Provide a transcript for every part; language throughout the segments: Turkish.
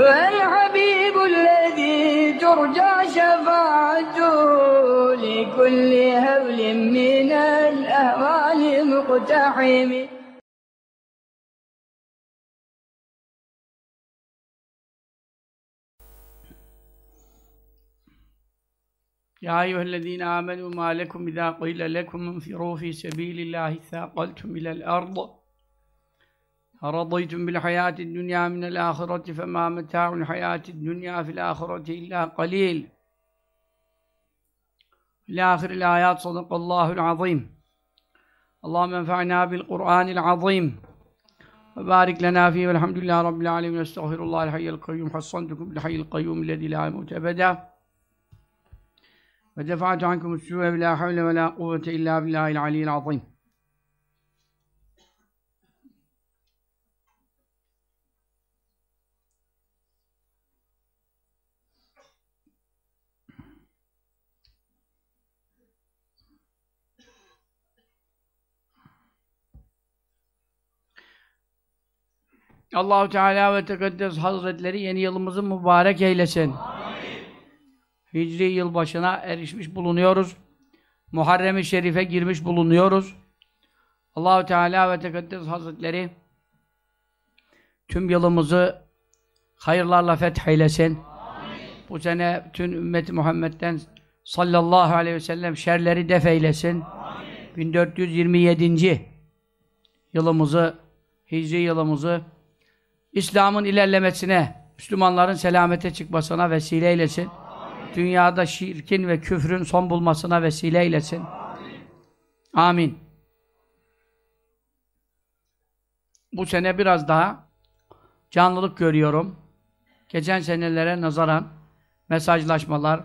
هو الحبيب الذي ترجى شفاعته لكل هول من الأهوال مقتحم. يا أيها الذين آمنوا ما لكم إذا قيل لكم انفروا في سبيل الله ثاقلتم إلى الأرض أرضيتم بالحياة الدنيا من الآخرة فما متاع الحياة الدنيا في الآخرة إلا قليل. إلى آخر الآيات صدق الله العظيم. اللهم انفعنا بالقرآن العظيم. وبارك لنا فيه والحمد لله رب العالمين. استغفر الله الحي القيوم. حصنتكم بالحي القيوم الذي لا يموت أبدا. ودفعت عنكم السوء بلا حول ولا قوة إلا بالله العلي العظيم. Allahu Teala ve Tekaddes Hazretleri yeni yılımızı mübarek eylesin. Hicri yılbaşına erişmiş bulunuyoruz. Muharrem-i Şerif'e girmiş bulunuyoruz. Allahu Teala ve Tekaddes Hazretleri tüm yılımızı hayırlarla fetheylesin. Bu sene bütün ümmeti Muhammed'den sallallahu aleyhi ve sellem şerleri def eylesin. 1427. yılımızı, Hicri yılımızı İslam'ın ilerlemesine, Müslümanların selamete çıkmasına vesile eylesin. Dünyada şirkin ve küfrün son bulmasına vesile eylesin. Amin. Bu sene biraz daha canlılık görüyorum. Geçen senelere nazaran mesajlaşmalar,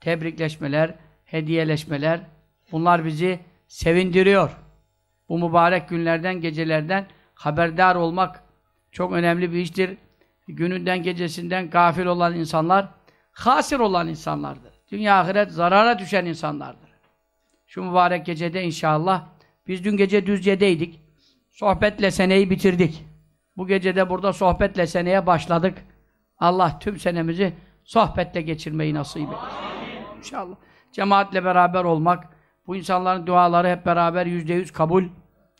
tebrikleşmeler, hediyeleşmeler bunlar bizi sevindiriyor. Bu mübarek günlerden, gecelerden haberdar olmak çok önemli bir iştir. Gününden, gecesinden gafil olan insanlar hasir olan insanlardır. Dünya ahiret zarara düşen insanlardır. Şu mübarek gecede inşallah biz dün gece Düzce'deydik. Sohbetle seneyi bitirdik. Bu gecede burada sohbetle seneye başladık. Allah tüm senemizi sohbetle geçirmeyi nasip eylesin. İnşallah. Cemaatle beraber olmak, bu insanların duaları hep beraber yüzde yüz kabul.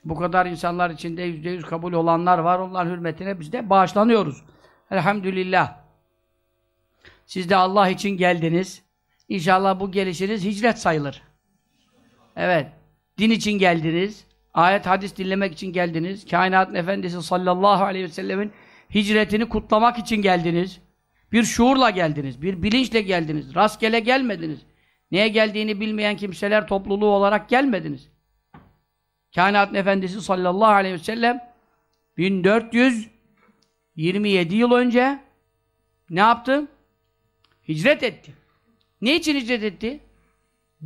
Bu kadar insanlar içinde yüzde yüz kabul olanlar var. Onların hürmetine biz de bağışlanıyoruz. Elhamdülillah. Siz de Allah için geldiniz. İnşallah bu gelişiniz hicret sayılır. Evet. Din için geldiniz. Ayet, hadis dinlemek için geldiniz. Kainatın Efendisi sallallahu aleyhi ve sellemin hicretini kutlamak için geldiniz. Bir şuurla geldiniz. Bir bilinçle geldiniz. Rastgele gelmediniz. Neye geldiğini bilmeyen kimseler topluluğu olarak gelmediniz. Kainatın Efendisi sallallahu aleyhi ve sellem 1427 yıl önce ne yaptı? Hicret etti. Ne için hicret etti?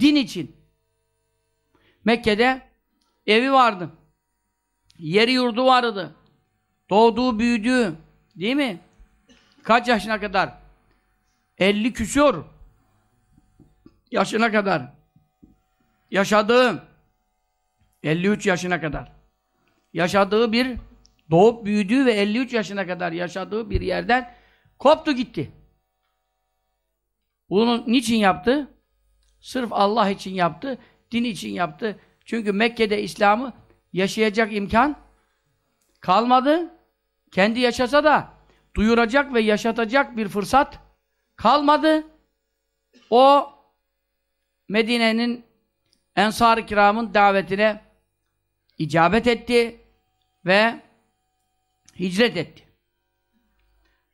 Din için. Mekke'de evi vardı. Yeri yurdu vardı. Doğduğu, büyüdüğü. Değil mi? Kaç yaşına kadar? 50 küsur. Yaşına kadar. Yaşadığı 53 yaşına kadar. Yaşadığı bir doğup büyüdüğü ve 53 yaşına kadar yaşadığı bir yerden koptu gitti. Bunu niçin yaptı? Sırf Allah için yaptı, din için yaptı. Çünkü Mekke'de İslam'ı yaşayacak imkan kalmadı. Kendi yaşasa da duyuracak ve yaşatacak bir fırsat kalmadı. O Medine'nin Ensar-ı Kiram'ın davetine icabet etti ve hicret etti.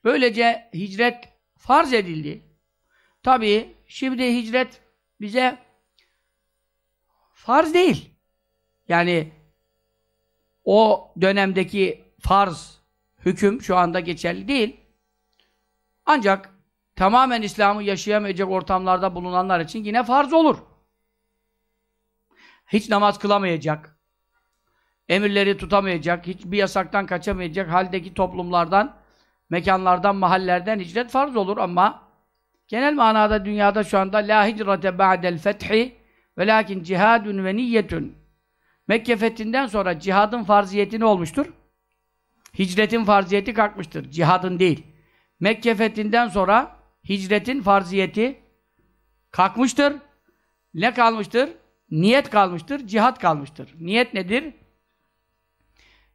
Böylece hicret farz edildi. Tabii şimdi hicret bize farz değil. Yani o dönemdeki farz hüküm şu anda geçerli değil. Ancak tamamen İslam'ı yaşayamayacak ortamlarda bulunanlar için yine farz olur. Hiç namaz kılamayacak, emirleri tutamayacak, hiçbir yasaktan kaçamayacak haldeki toplumlardan, mekanlardan, mahallerden hicret farz olur ama genel manada dünyada şu anda la hicrate ba'del fethi velakin cihadun ve niyyetun Mekke fethinden sonra cihadın farziyeti ne olmuştur? Hicretin farziyeti kalkmıştır. Cihadın değil. Mekke fethinden sonra hicretin farziyeti kalkmıştır. Ne kalmıştır? Niyet kalmıştır, cihat kalmıştır. Niyet nedir?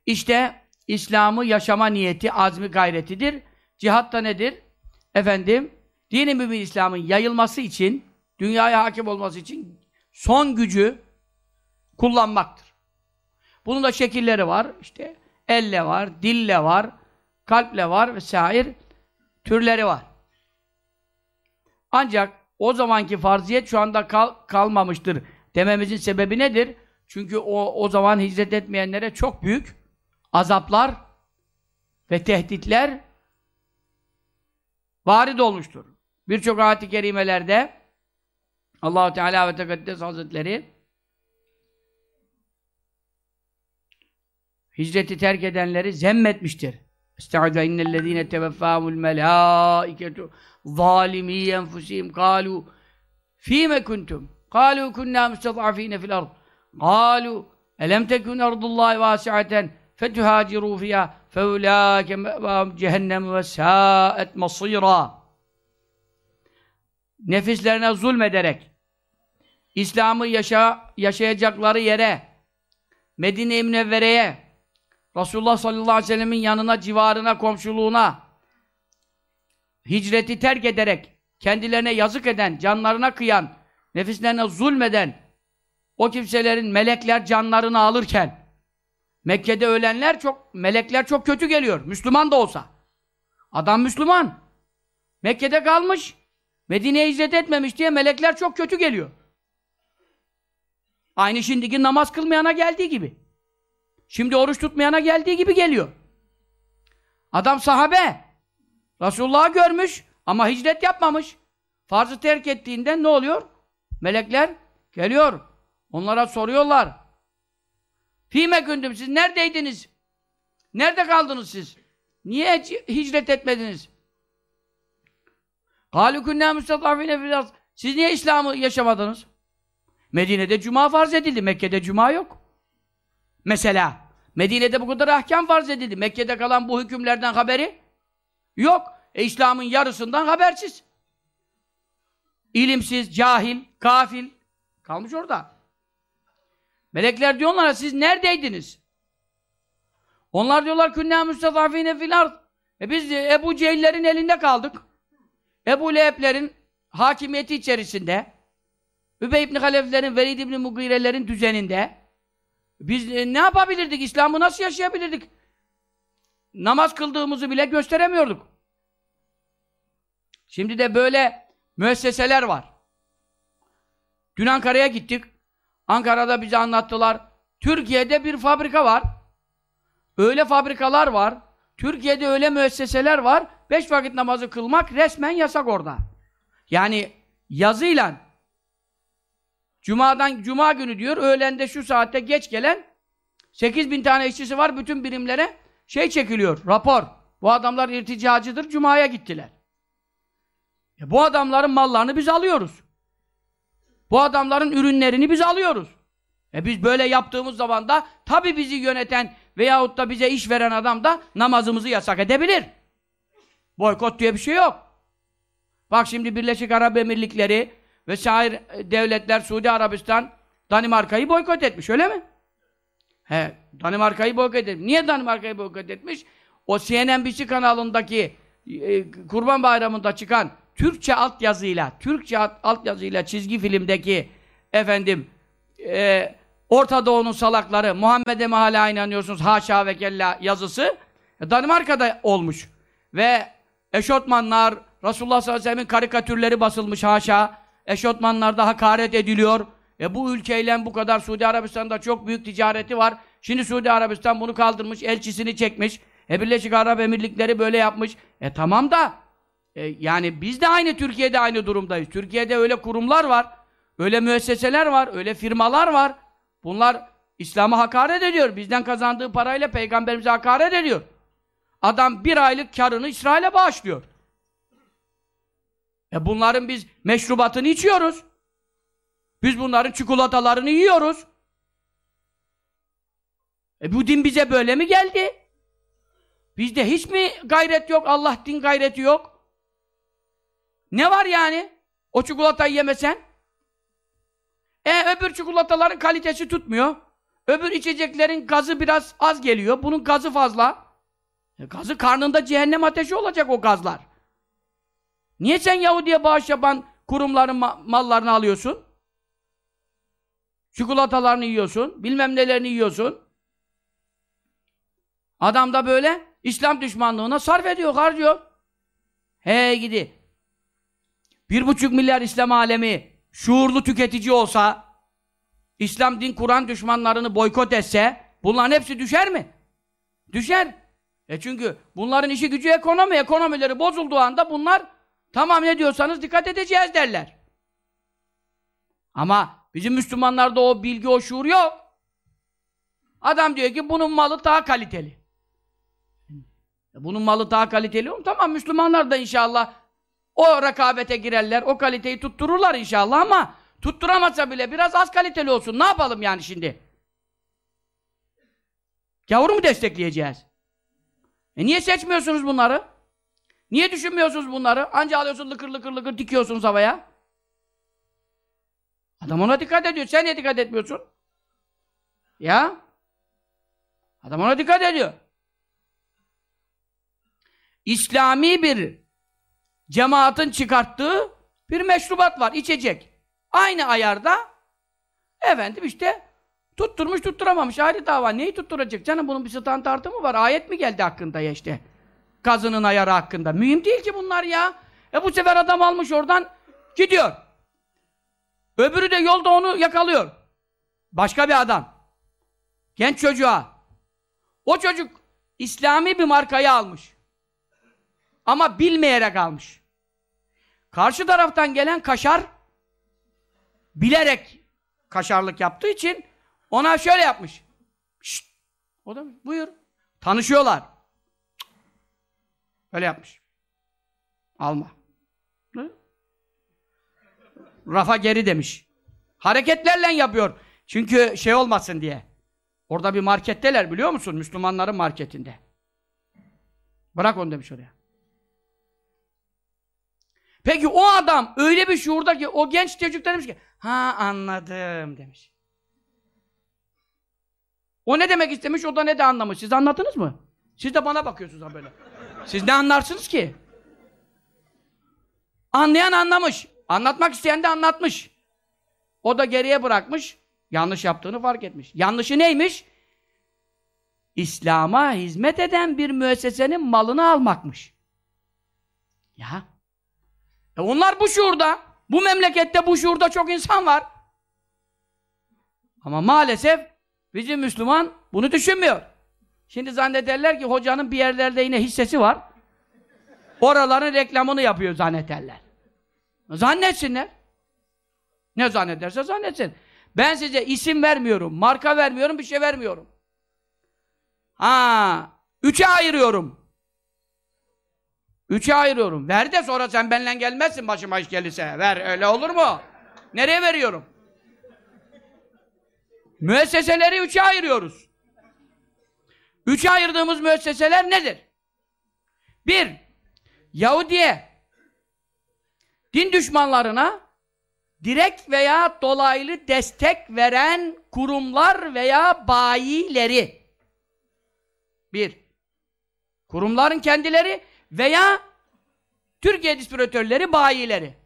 İşte İslam'ı yaşama niyeti, azmi gayretidir. Cihat da nedir? Efendim, dini mümin İslam'ın yayılması için, dünyaya hakim olması için son gücü kullanmaktır. Bunun da şekilleri var. İşte elle var, dille var, kalple var vesaire türleri var. Ancak o zamanki farziyet şu anda kal kalmamıştır dememizin sebebi nedir? Çünkü o, o zaman hicret etmeyenlere çok büyük azaplar ve tehditler varid olmuştur. Birçok ayet-i kerimelerde Allahu Teala ve Tekaddes Hazretleri hicreti terk edenleri zemmetmiştir. Estaizu innellezine teveffâmul melâiketu zâlimî enfusîm kâlû fîme kuntum kâlû kunnâ mustad'afîne fil ard kâlû elem tekun ardullâhi vâsi'aten fiyâ feulâke me'vâhum cehennem ve sâet masîrâ nefislerine zulmederek İslam'ı yaşa, yaşayacakları yere Medine-i Münevvere'ye Resulullah sallallahu aleyhi ve sellemin yanına, civarına, komşuluğuna hicreti terk ederek kendilerine yazık eden, canlarına kıyan, nefislerine zulmeden o kimselerin melekler canlarını alırken Mekke'de ölenler çok, melekler çok kötü geliyor. Müslüman da olsa. Adam Müslüman. Mekke'de kalmış. Medine'ye hicret etmemiş diye melekler çok kötü geliyor. Aynı şimdiki namaz kılmayana geldiği gibi. Şimdi oruç tutmayana geldiği gibi geliyor. Adam sahabe. Resulullah'ı görmüş ama hicret yapmamış. Farzı terk ettiğinden ne oluyor? Melekler geliyor. Onlara soruyorlar. Fîme gündüm. Siz neredeydiniz? Nerede kaldınız siz? Niye hicret etmediniz? Halükünnâ müstatafine filaz. Siz niye İslam'ı yaşamadınız? Medine'de cuma farz edildi. Mekke'de cuma yok. Mesela Medine'de bu kadar ahkam farz edildi. Mekke'de kalan bu hükümlerden haberi yok. E, İslam'ın yarısından habersiz. İlimsiz, cahil, kafil kalmış orada. Melekler diyorlar siz neredeydiniz? Onlar diyorlar künnâ müstezafîne fil ard. E biz Ebu Cehiller'in elinde kaldık. Ebu Leheb'lerin hakimiyeti içerisinde Übey ibn Halef'lerin, Velid ibn Mugire'lerin düzeninde biz e, ne yapabilirdik? İslam'ı nasıl yaşayabilirdik? Namaz kıldığımızı bile gösteremiyorduk. Şimdi de böyle müesseseler var. Dün Ankara'ya gittik. Ankara'da bize anlattılar. Türkiye'de bir fabrika var. Öyle fabrikalar var. Türkiye'de öyle müesseseler var. Beş vakit namazı kılmak resmen yasak orada. Yani yazıyla Cuma'dan Cuma günü diyor, öğlende şu saatte geç gelen 8 bin tane işçisi var, bütün birimlere şey çekiliyor, rapor. Bu adamlar irticacıdır, Cuma'ya gittiler. E bu adamların mallarını biz alıyoruz. Bu adamların ürünlerini biz alıyoruz. E biz böyle yaptığımız zaman da tabi bizi yöneten veyahut da bize iş veren adam da namazımızı yasak edebilir. Boykot diye bir şey yok. Bak şimdi Birleşik Arap Emirlikleri vesaire devletler Suudi Arabistan Danimarka'yı boykot etmiş öyle mi? He, Danimarka'yı boykot etmiş. Niye Danimarka'yı boykot etmiş? O CNNBC kanalındaki e, Kurban Bayramı'nda çıkan Türkçe altyazıyla, Türkçe altyazıyla çizgi filmdeki efendim e, Orta Doğu'nun salakları Muhammed'e mi hala inanıyorsunuz haşa ve kella yazısı e, Danimarka'da olmuş. Ve eşotmanlar Resulullah sallallahu aleyhi ve sellem'in karikatürleri basılmış haşa eşotmanlarda hakaret ediliyor. E bu ülkeyle bu kadar Suudi Arabistan'da çok büyük ticareti var. Şimdi Suudi Arabistan bunu kaldırmış, elçisini çekmiş. E Birleşik Arap Emirlikleri böyle yapmış. E tamam da e, yani biz de aynı Türkiye'de aynı durumdayız. Türkiye'de öyle kurumlar var. Öyle müesseseler var, öyle firmalar var. Bunlar İslam'a hakaret ediyor. Bizden kazandığı parayla peygamberimize hakaret ediyor. Adam bir aylık karını İsrail'e bağışlıyor. E bunların biz meşrubatını içiyoruz. Biz bunların çikolatalarını yiyoruz. E bu din bize böyle mi geldi? Bizde hiç mi gayret yok? Allah din gayreti yok. Ne var yani? O çikolatayı yemesen? E öbür çikolataların kalitesi tutmuyor. Öbür içeceklerin gazı biraz az geliyor. Bunun gazı fazla. E, gazı karnında cehennem ateşi olacak o gazlar. Niye sen Yahudi'ye bağış yapan kurumların ma mallarını alıyorsun? Çikolatalarını yiyorsun, bilmem nelerini yiyorsun. Adam da böyle İslam düşmanlığına sarf ediyor, harcıyor. He gidi. Bir buçuk milyar İslam alemi şuurlu tüketici olsa, İslam din Kur'an düşmanlarını boykot etse, bunların hepsi düşer mi? Düşer. E çünkü bunların işi gücü ekonomi, ekonomileri bozulduğu anda bunlar tamam ne diyorsanız dikkat edeceğiz derler. Ama bizim Müslümanlarda o bilgi, o şuur yok. Adam diyor ki bunun malı daha kaliteli. E bunun malı daha kaliteli? Tamam Müslümanlar da inşallah o rekabete girerler, o kaliteyi tuttururlar inşallah ama tutturamasa bile biraz az kaliteli olsun. Ne yapalım yani şimdi? Gavuru mu destekleyeceğiz? E niye seçmiyorsunuz bunları? Niye düşünmüyorsunuz bunları? Anca alıyorsun lıkır lıkır lıkır dikiyorsunuz havaya. Adam ona dikkat ediyor. Sen niye dikkat etmiyorsun? Ya? Adam ona dikkat ediyor. İslami bir cemaatin çıkarttığı bir meşrubat var, içecek. Aynı ayarda efendim işte tutturmuş tutturamamış ayrı dava. Neyi tutturacak canım? Bunun bir standartı mı var? Ayet mi geldi hakkında ya işte? Gazının ayarı hakkında. Mühim değil ki bunlar ya. E bu sefer adam almış oradan gidiyor. Öbürü de yolda onu yakalıyor. Başka bir adam. Genç çocuğa. O çocuk İslami bir markayı almış. Ama bilmeyerek almış. Karşı taraftan gelen kaşar bilerek kaşarlık yaptığı için ona şöyle yapmış. Şşt! O da buyur. Tanışıyorlar. Öyle yapmış. Alma. Ne? Rafa geri demiş. Hareketlerle yapıyor. Çünkü şey olmasın diye. Orada bir marketteler biliyor musun? Müslümanların marketinde. Bırak onu demiş oraya. Peki o adam öyle bir şuurda ki o genç çocuk demiş ki ha anladım demiş. O ne demek istemiş o da ne de anlamış. Siz anladınız mı? Siz de bana bakıyorsunuz ha böyle. Siz ne anlarsınız ki? Anlayan anlamış. Anlatmak isteyen de anlatmış. O da geriye bırakmış. Yanlış yaptığını fark etmiş. Yanlışı neymiş? İslam'a hizmet eden bir müessesenin malını almakmış. Ya. E onlar bu şuurda. Bu memlekette bu şuurda çok insan var. Ama maalesef bizim Müslüman bunu düşünmüyor. Şimdi zannederler ki hocanın bir yerlerde yine hissesi var. Oraların reklamını yapıyor zannederler. Zannetsinler. Ne zannederse zannetsin. Ben size isim vermiyorum, marka vermiyorum, bir şey vermiyorum. Ha, üçe ayırıyorum. Üçe ayırıyorum. Ver de sonra sen benimle gelmezsin başıma iş gelirse. Ver, öyle olur mu? Nereye veriyorum? Müesseseleri üçe ayırıyoruz. Üçe ayırdığımız müesseseler nedir? Bir, Yahudiye, din düşmanlarına direkt veya dolaylı destek veren kurumlar veya bayileri. Bir, kurumların kendileri veya Türkiye distribütörleri, bayileri.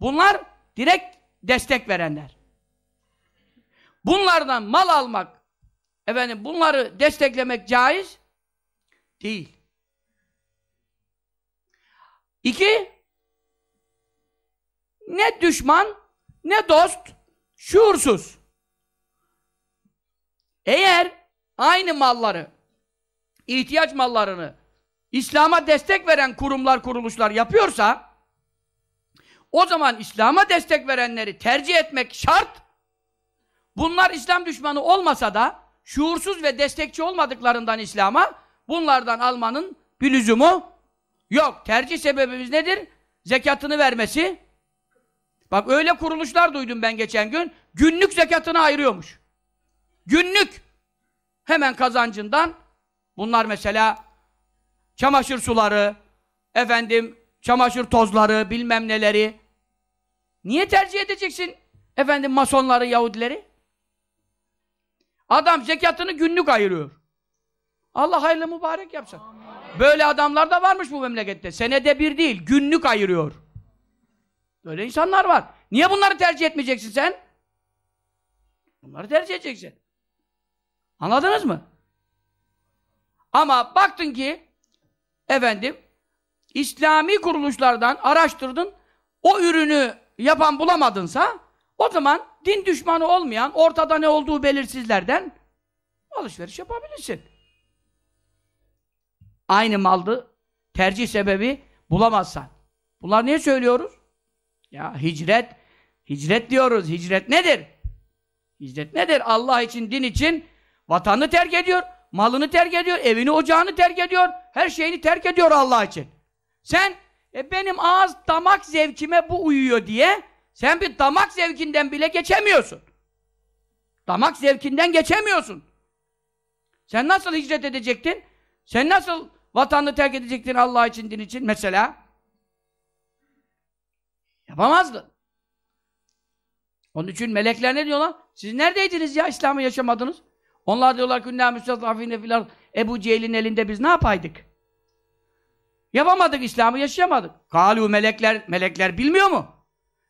Bunlar direkt destek verenler. Bunlardan mal almak, efendim bunları desteklemek caiz değil. İki, ne düşman, ne dost, şuursuz. Eğer aynı malları, ihtiyaç mallarını İslam'a destek veren kurumlar, kuruluşlar yapıyorsa o zaman İslam'a destek verenleri tercih etmek şart. Bunlar İslam düşmanı olmasa da şuursuz ve destekçi olmadıklarından İslam'a bunlardan almanın bir lüzumu yok. Tercih sebebimiz nedir? Zekatını vermesi. Bak öyle kuruluşlar duydum ben geçen gün. Günlük zekatını ayırıyormuş. Günlük. Hemen kazancından bunlar mesela çamaşır suları, efendim çamaşır tozları, bilmem neleri. Niye tercih edeceksin efendim masonları, Yahudileri? Adam zekatını günlük ayırıyor. Allah hayırlı mübarek yapsın. Böyle adamlar da varmış bu memlekette. Senede bir değil, günlük ayırıyor. Böyle insanlar var. Niye bunları tercih etmeyeceksin sen? Bunları tercih edeceksin. Anladınız mı? Ama baktın ki efendim İslami kuruluşlardan araştırdın o ürünü yapan bulamadınsa o zaman din düşmanı olmayan ortada ne olduğu belirsizlerden alışveriş yapabilirsin. Aynı maldı tercih sebebi bulamazsan. Bunlar niye söylüyoruz? Ya hicret, hicret diyoruz. Hicret nedir? Hicret nedir? Allah için, din için vatanını terk ediyor, malını terk ediyor, evini, ocağını terk ediyor, her şeyini terk ediyor Allah için. Sen, e, benim ağız damak zevkime bu uyuyor diye, sen bir damak zevkinden bile geçemiyorsun. Damak zevkinden geçemiyorsun. Sen nasıl hicret edecektin? Sen nasıl vatanını terk edecektin Allah için, din için mesela? Yapamazdın. Onun için melekler ne diyorlar? Siz neredeydiniz ya İslam'ı yaşamadınız? Onlar diyorlar ki ünnâ müstazafîne filan Ebu Cehil'in elinde biz ne yapaydık? Yapamadık, İslam'ı yaşayamadık. Kalu melekler, melekler bilmiyor mu?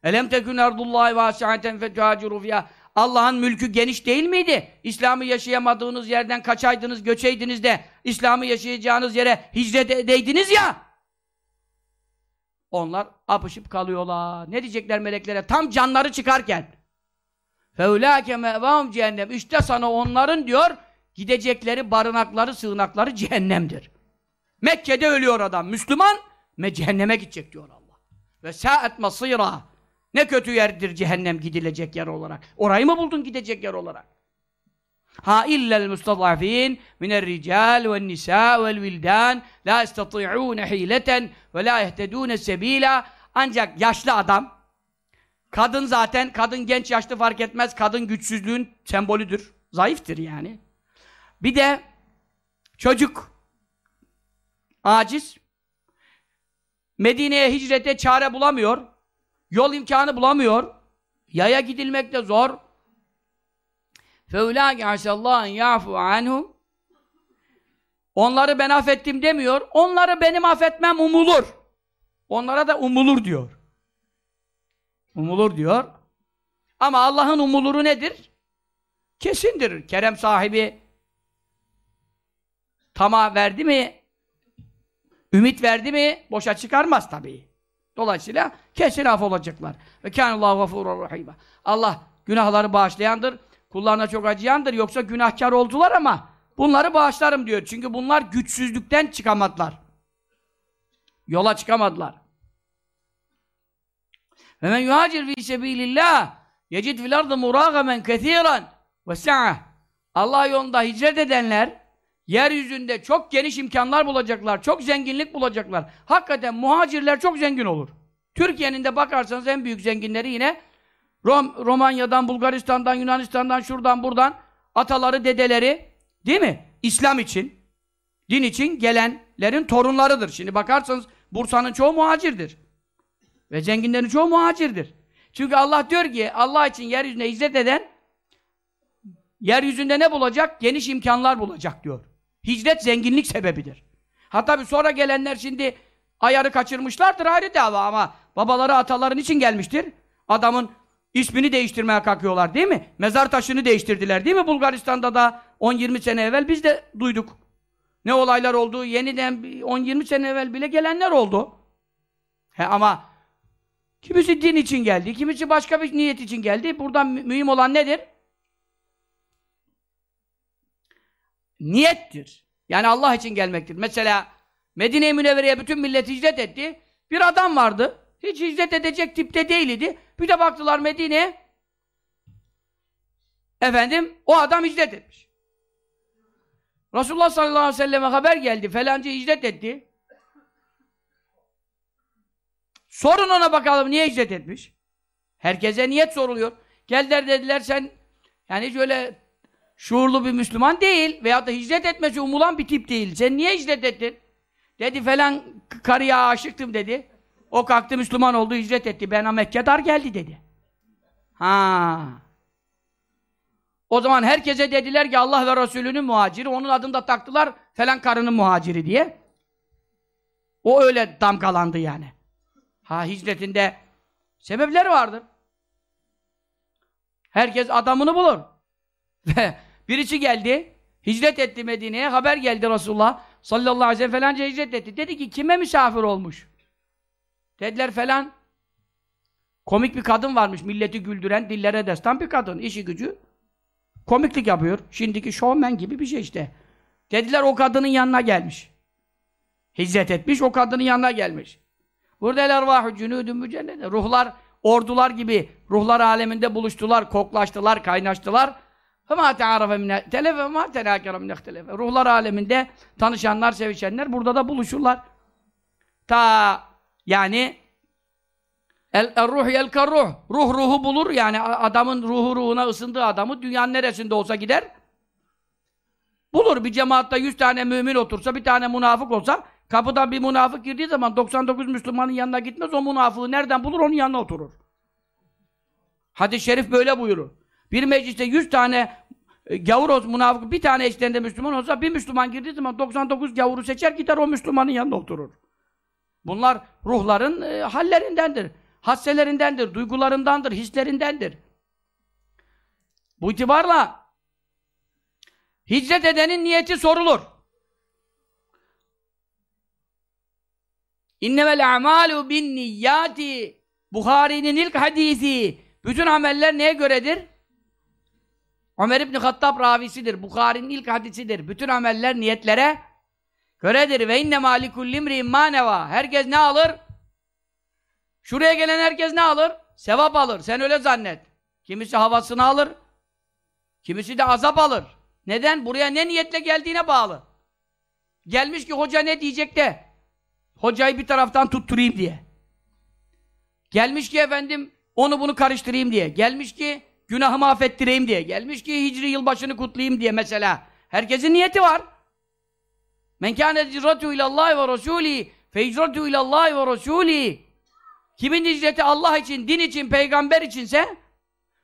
Elem tekün ardullahi vasiaten fecaciru fiyah. Allah'ın mülkü geniş değil miydi? İslam'ı yaşayamadığınız yerden kaçaydınız, göçeydiniz de İslam'ı yaşayacağınız yere hicret edeydiniz ya. Onlar apışıp kalıyorlar. Ne diyecekler meleklere? Tam canları çıkarken. Feulâke mevâhum cehennem. İşte sana onların diyor gidecekleri barınakları, sığınakları cehennemdir. Mekke'de ölüyor adam. Müslüman, me cehenneme gidecek diyor Allah. Ve sa'et masira. Ne kötü yerdir cehennem gidilecek yer olarak. Orayı mı buldun gidecek yer olarak? Ha illel mustadafin minel rical ve nisa vel vildan la istati'un hileten ve la yehtedun sebila ancak yaşlı adam kadın zaten kadın genç yaşlı fark etmez kadın güçsüzlüğün sembolüdür. Zayıftır yani. Bir de çocuk aciz Medine'ye hicrete çare bulamıyor. Yol imkanı bulamıyor. Yaya gidilmek de zor. Feulâki aşallâhu ya'fu anhum Onları ben affettim demiyor. Onları benim affetmem umulur. Onlara da umulur diyor. Umulur diyor. Ama Allah'ın umuluru nedir? Kesindir. Kerem sahibi tama verdi mi, ümit verdi mi boşa çıkarmaz tabii. Dolayısıyla kesin af olacaklar. Ve kânallâhu gafûrur rahîmâ. Allah günahları bağışlayandır, kullarına çok acıyandır. Yoksa günahkar oldular ama bunları bağışlarım diyor. Çünkü bunlar güçsüzlükten çıkamadılar. Yola çıkamadılar. Ve men yuhacir fî sebîlillâh yecid fil ardı murâgamen kethîran ve sa'a. Allah yolunda hicret edenler yeryüzünde çok geniş imkanlar bulacaklar, çok zenginlik bulacaklar. Hakikaten muhacirler çok zengin olur. Türkiye'nin de bakarsanız en büyük zenginleri yine Rom, Romanya'dan, Bulgaristan'dan, Yunanistan'dan, şuradan, buradan ataları, dedeleri değil mi? İslam için, din için gelenlerin torunlarıdır. Şimdi bakarsanız Bursa'nın çoğu muhacirdir. Ve zenginlerin çoğu muhacirdir. Çünkü Allah diyor ki Allah için yeryüzüne hicret eden yeryüzünde ne bulacak? Geniş imkanlar bulacak diyor. Hicret zenginlik sebebidir. Hatta bir sonra gelenler şimdi ayarı kaçırmışlardır ayrı dava ama babaları ataların için gelmiştir. Adamın ismini değiştirmeye kalkıyorlar değil mi? Mezar taşını değiştirdiler değil mi Bulgaristan'da da 10-20 sene evvel biz de duyduk. Ne olaylar oldu? Yeniden 10-20 sene evvel bile gelenler oldu. He ama kimisi din için geldi, kimisi başka bir niyet için geldi. Buradan mü mühim olan nedir? Niyettir. Yani Allah için gelmektir. Mesela Medine-i Münevvere'ye bütün millet hicret etti. Bir adam vardı. Hiç hicret edecek tipte değildi. Bir de baktılar Medine'ye. Efendim, o adam hicret etmiş. Resulullah sallallahu aleyhi ve selleme haber geldi. Felancı hicret etti. Sorun ona bakalım niye hicret etmiş? Herkese niyet soruluyor. Geldiler dediler sen yani hiç öyle şuurlu bir Müslüman değil veyahut da hicret etmesi umulan bir tip değil. Sen niye hicret ettin? Dedi falan karıya aşıktım dedi. O kalktı Müslüman oldu, hicret etti. Bana Mekke dar geldi dedi. Ha. O zaman herkese dediler ki Allah ve Resulünün muhaciri. Onun adını da taktılar falan karının muhaciri diye. O öyle damgalandı yani. Ha hicretinde sebepleri vardır. Herkes adamını bulur. Birisi geldi, hicret etti Medine'ye, haber geldi Resulullah sallallahu aleyhi ve sellem falanca hicret etti. Dedi ki kime misafir olmuş? Dediler falan. Komik bir kadın varmış, milleti güldüren, dillere destan bir kadın, işi gücü. Komiklik yapıyor. Şimdiki showman gibi bir şey işte. Dediler o kadının yanına gelmiş. Hicret etmiş, o kadının yanına gelmiş. Burada el ervâhu cünûdün mücennede. Ruhlar, ordular gibi ruhlar aleminde buluştular, koklaştılar, kaynaştılar. فَمَا تَعَرَفَ مِنَ تَلَفَ وَمَا تَلَاكَرَ مِنَ اخْتَلَفَ Ruhlar aleminde tanışanlar, sevişenler burada da buluşurlar. Ta yani el, el ruh yel ruh. Ruh ruhu bulur yani adamın ruhu ruhuna ısındığı adamı dünyanın neresinde olsa gider. Bulur. Bir cemaatta 100 tane mümin otursa, bir tane münafık olsa kapıdan bir münafık girdiği zaman 99 Müslümanın yanına gitmez. O münafığı nereden bulur? Onun yanına oturur. Hadis-i şerif böyle buyurur. Bir mecliste 100 tane e, gavur olsun, münafık bir tane eşlerinde Müslüman olsa bir Müslüman girdiği zaman 99 gavuru seçer gider o Müslümanın yanına oturur. Bunlar ruhların e, hallerindendir. Hasselerindendir, duygularındandır, hislerindendir. Bu itibarla hicret edenin niyeti sorulur. İnnemel a'malu bin niyyati Bukhari'nin ilk hadisi bütün ameller neye göredir? Ömer İbni Hattab ravisidir. Bukhari'nin ilk hadisidir. Bütün ameller niyetlere göredir. Ve inne malikulli imri'in maneva. Herkes ne alır? Şuraya gelen herkes ne alır? Sevap alır. Sen öyle zannet. Kimisi havasını alır. Kimisi de azap alır. Neden? Buraya ne niyetle geldiğine bağlı. Gelmiş ki hoca ne diyecek de hocayı bir taraftan tutturayım diye. Gelmiş ki efendim onu bunu karıştırayım diye. Gelmiş ki günahımı affettireyim diye. Gelmiş ki hicri yılbaşını kutlayayım diye mesela. Herkesin niyeti var. Men kâne hicratu ilallahi ve rasûlî fe hicratu ilallahi ve rasûlî Kimin hicreti Allah için, din için, peygamber içinse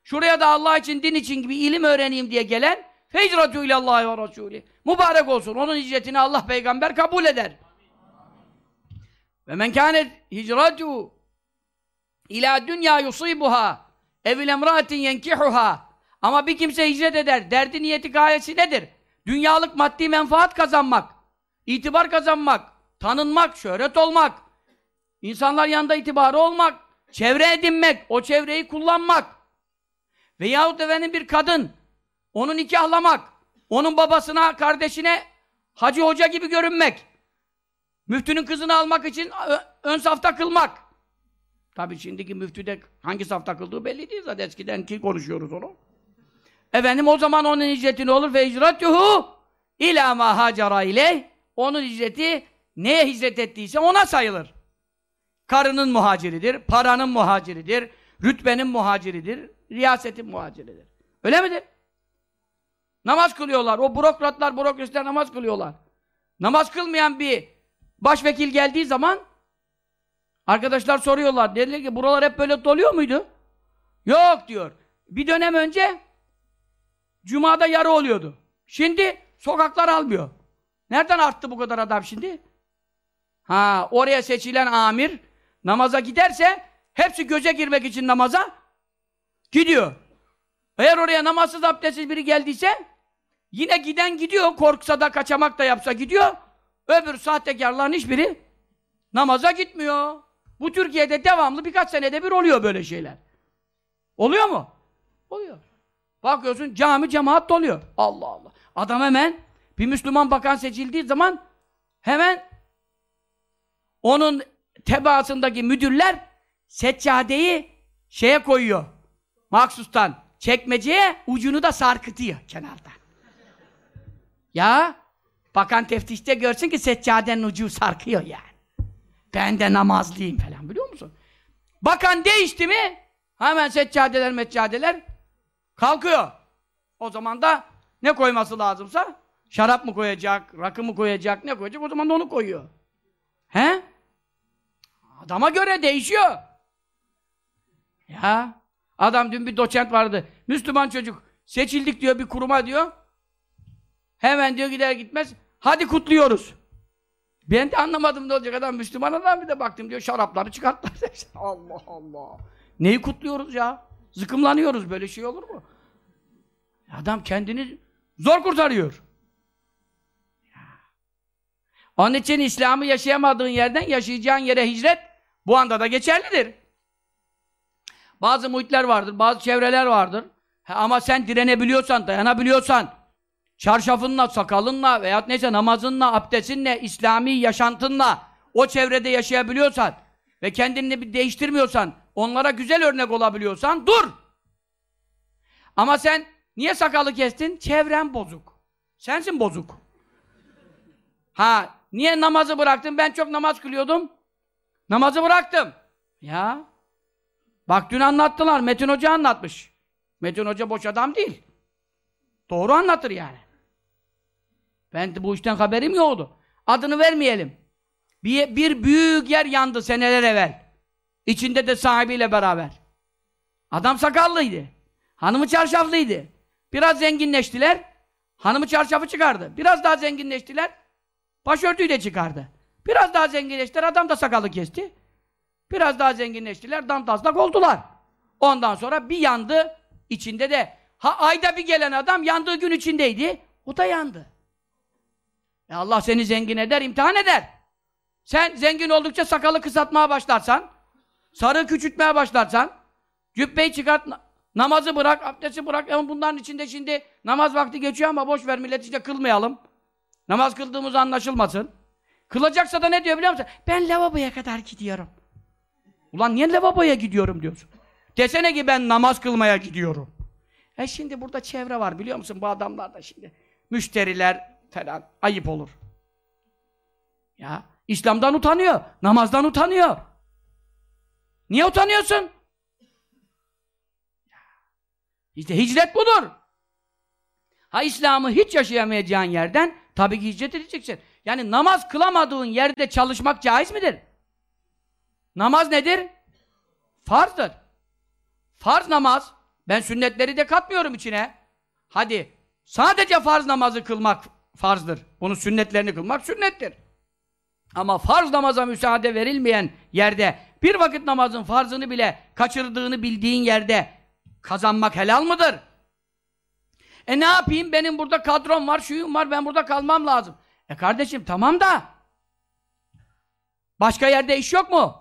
şuraya da Allah için, din için gibi ilim öğreneyim diye gelen fecratu ilallahi ve rasulü. Mübarek olsun. Onun hicretini Allah peygamber kabul eder. Ve men kânet hicratu ila dünya yusibuha evil emraatin yenkihuha ama bir kimse hicret eder. Derdi niyeti gayesi nedir? Dünyalık maddi menfaat kazanmak, itibar kazanmak, tanınmak, şöhret olmak, İnsanlar yanında itibarı olmak, çevre edinmek, o çevreyi kullanmak. Veyahut efendim bir kadın, onu nikahlamak, onun babasına, kardeşine hacı hoca gibi görünmek. Müftünün kızını almak için ön safta kılmak. Tabi şimdiki müftüde hangi safta kıldığı belli değil zaten eskiden ki konuşuyoruz onu. Efendim o zaman onun hicreti ne olur? Fe hicretuhu ila ma hacara ileyh. Onun hicreti neye hicret ettiyse ona sayılır karının muhaciridir, paranın muhaciridir, rütbenin muhaciridir, riyasetin muhaciridir. Öyle midir? Namaz kılıyorlar. O bürokratlar, bürokratlar namaz kılıyorlar. Namaz kılmayan bir başvekil geldiği zaman arkadaşlar soruyorlar. Dediler ki buralar hep böyle doluyor muydu? Yok diyor. Bir dönem önce Cuma'da yarı oluyordu. Şimdi sokaklar almıyor. Nereden arttı bu kadar adam şimdi? Ha, oraya seçilen amir namaza giderse hepsi göze girmek için namaza gidiyor. Eğer oraya namazsız abdestsiz biri geldiyse yine giden gidiyor. Korksa da kaçamak da yapsa gidiyor. Öbür sahtekarların hiçbiri namaza gitmiyor. Bu Türkiye'de devamlı birkaç senede bir oluyor böyle şeyler. Oluyor mu? Oluyor. Bakıyorsun cami cemaat doluyor. Allah Allah. Adam hemen bir Müslüman bakan seçildiği zaman hemen onun tebaasındaki müdürler seccadeyi şeye koyuyor. Maksustan çekmeceye ucunu da sarkıtıyor kenarda. ya bakan teftişte görsün ki seccadenin ucu sarkıyor yani. Ben de namazlıyım falan biliyor musun? Bakan değişti mi hemen seccadeler meccadeler kalkıyor. O zaman da ne koyması lazımsa şarap mı koyacak, rakı mı koyacak, ne koyacak o zaman da onu koyuyor. He? Adama göre değişiyor. Ya adam dün bir doçent vardı. Müslüman çocuk. Seçildik diyor bir kuruma diyor. Hemen diyor gider gitmez. Hadi kutluyoruz. Ben de anlamadım ne olacak adam Müslüman adam bir de baktım diyor şarapları çıkarttılar. Allah Allah. Neyi kutluyoruz ya? Zıkımlanıyoruz böyle şey olur mu? Adam kendini zor kurtarıyor. Onun için İslam'ı yaşayamadığın yerden yaşayacağın yere hicret bu anda da geçerlidir. Bazı muhitler vardır, bazı çevreler vardır. Ama sen direnebiliyorsan, dayanabiliyorsan, çarşafınla, sakalınla veya neyse namazınla, abdestinle, İslami yaşantınla o çevrede yaşayabiliyorsan ve kendini bir değiştirmiyorsan, onlara güzel örnek olabiliyorsan dur! Ama sen niye sakalı kestin? Çevren bozuk. Sensin bozuk. Ha, niye namazı bıraktın? Ben çok namaz kılıyordum. Namazı bıraktım. Ya. Bak dün anlattılar. Metin Hoca anlatmış. Metin Hoca boş adam değil. Doğru anlatır yani. Ben bu işten haberim yoktu. Adını vermeyelim. Bir, bir büyük yer yandı seneler evvel. İçinde de sahibiyle beraber. Adam sakallıydı. Hanımı çarşaflıydı. Biraz zenginleştiler. Hanımı çarşafı çıkardı. Biraz daha zenginleştiler. Başörtüyü de çıkardı. Biraz daha zenginleştiler. Adam da sakalı kesti. Biraz daha zenginleştiler. Damtaslak oldular. Ondan sonra bir yandı. içinde de ha ayda bir gelen adam yandığı gün içindeydi. O da yandı. E Allah seni zengin eder, imtihan eder. Sen zengin oldukça sakalı kısaltmaya başlarsan, sarı küçültmeye başlarsan, cübbeyi çıkart, na- namazı bırak, abdesti bırak. Ama bunların içinde şimdi namaz vakti geçiyor ama boş ver millet işte kılmayalım. Namaz kıldığımız anlaşılmasın. Kılacaksa da ne diyor biliyor musun? Ben lavaboya kadar gidiyorum. Ulan niye lavaboya gidiyorum diyorsun. Desene ki ben namaz kılmaya gidiyorum. E şimdi burada çevre var biliyor musun? Bu adamlar da şimdi müşteriler falan ayıp olur. Ya İslam'dan utanıyor, namazdan utanıyor. Niye utanıyorsun? İşte hicret budur. Ha İslam'ı hiç yaşayamayacağın yerden tabii ki hicret edeceksin. Yani namaz kılamadığın yerde çalışmak caiz midir? Namaz nedir? Farzdır. Farz namaz. Ben sünnetleri de katmıyorum içine. Hadi sadece farz namazı kılmak farzdır. Bunun sünnetlerini kılmak sünnettir. Ama farz namaza müsaade verilmeyen yerde bir vakit namazın farzını bile kaçırdığını bildiğin yerde kazanmak helal mıdır? E ne yapayım? Benim burada kadrom var, şuyum var, ben burada kalmam lazım. E kardeşim tamam da başka yerde iş yok mu?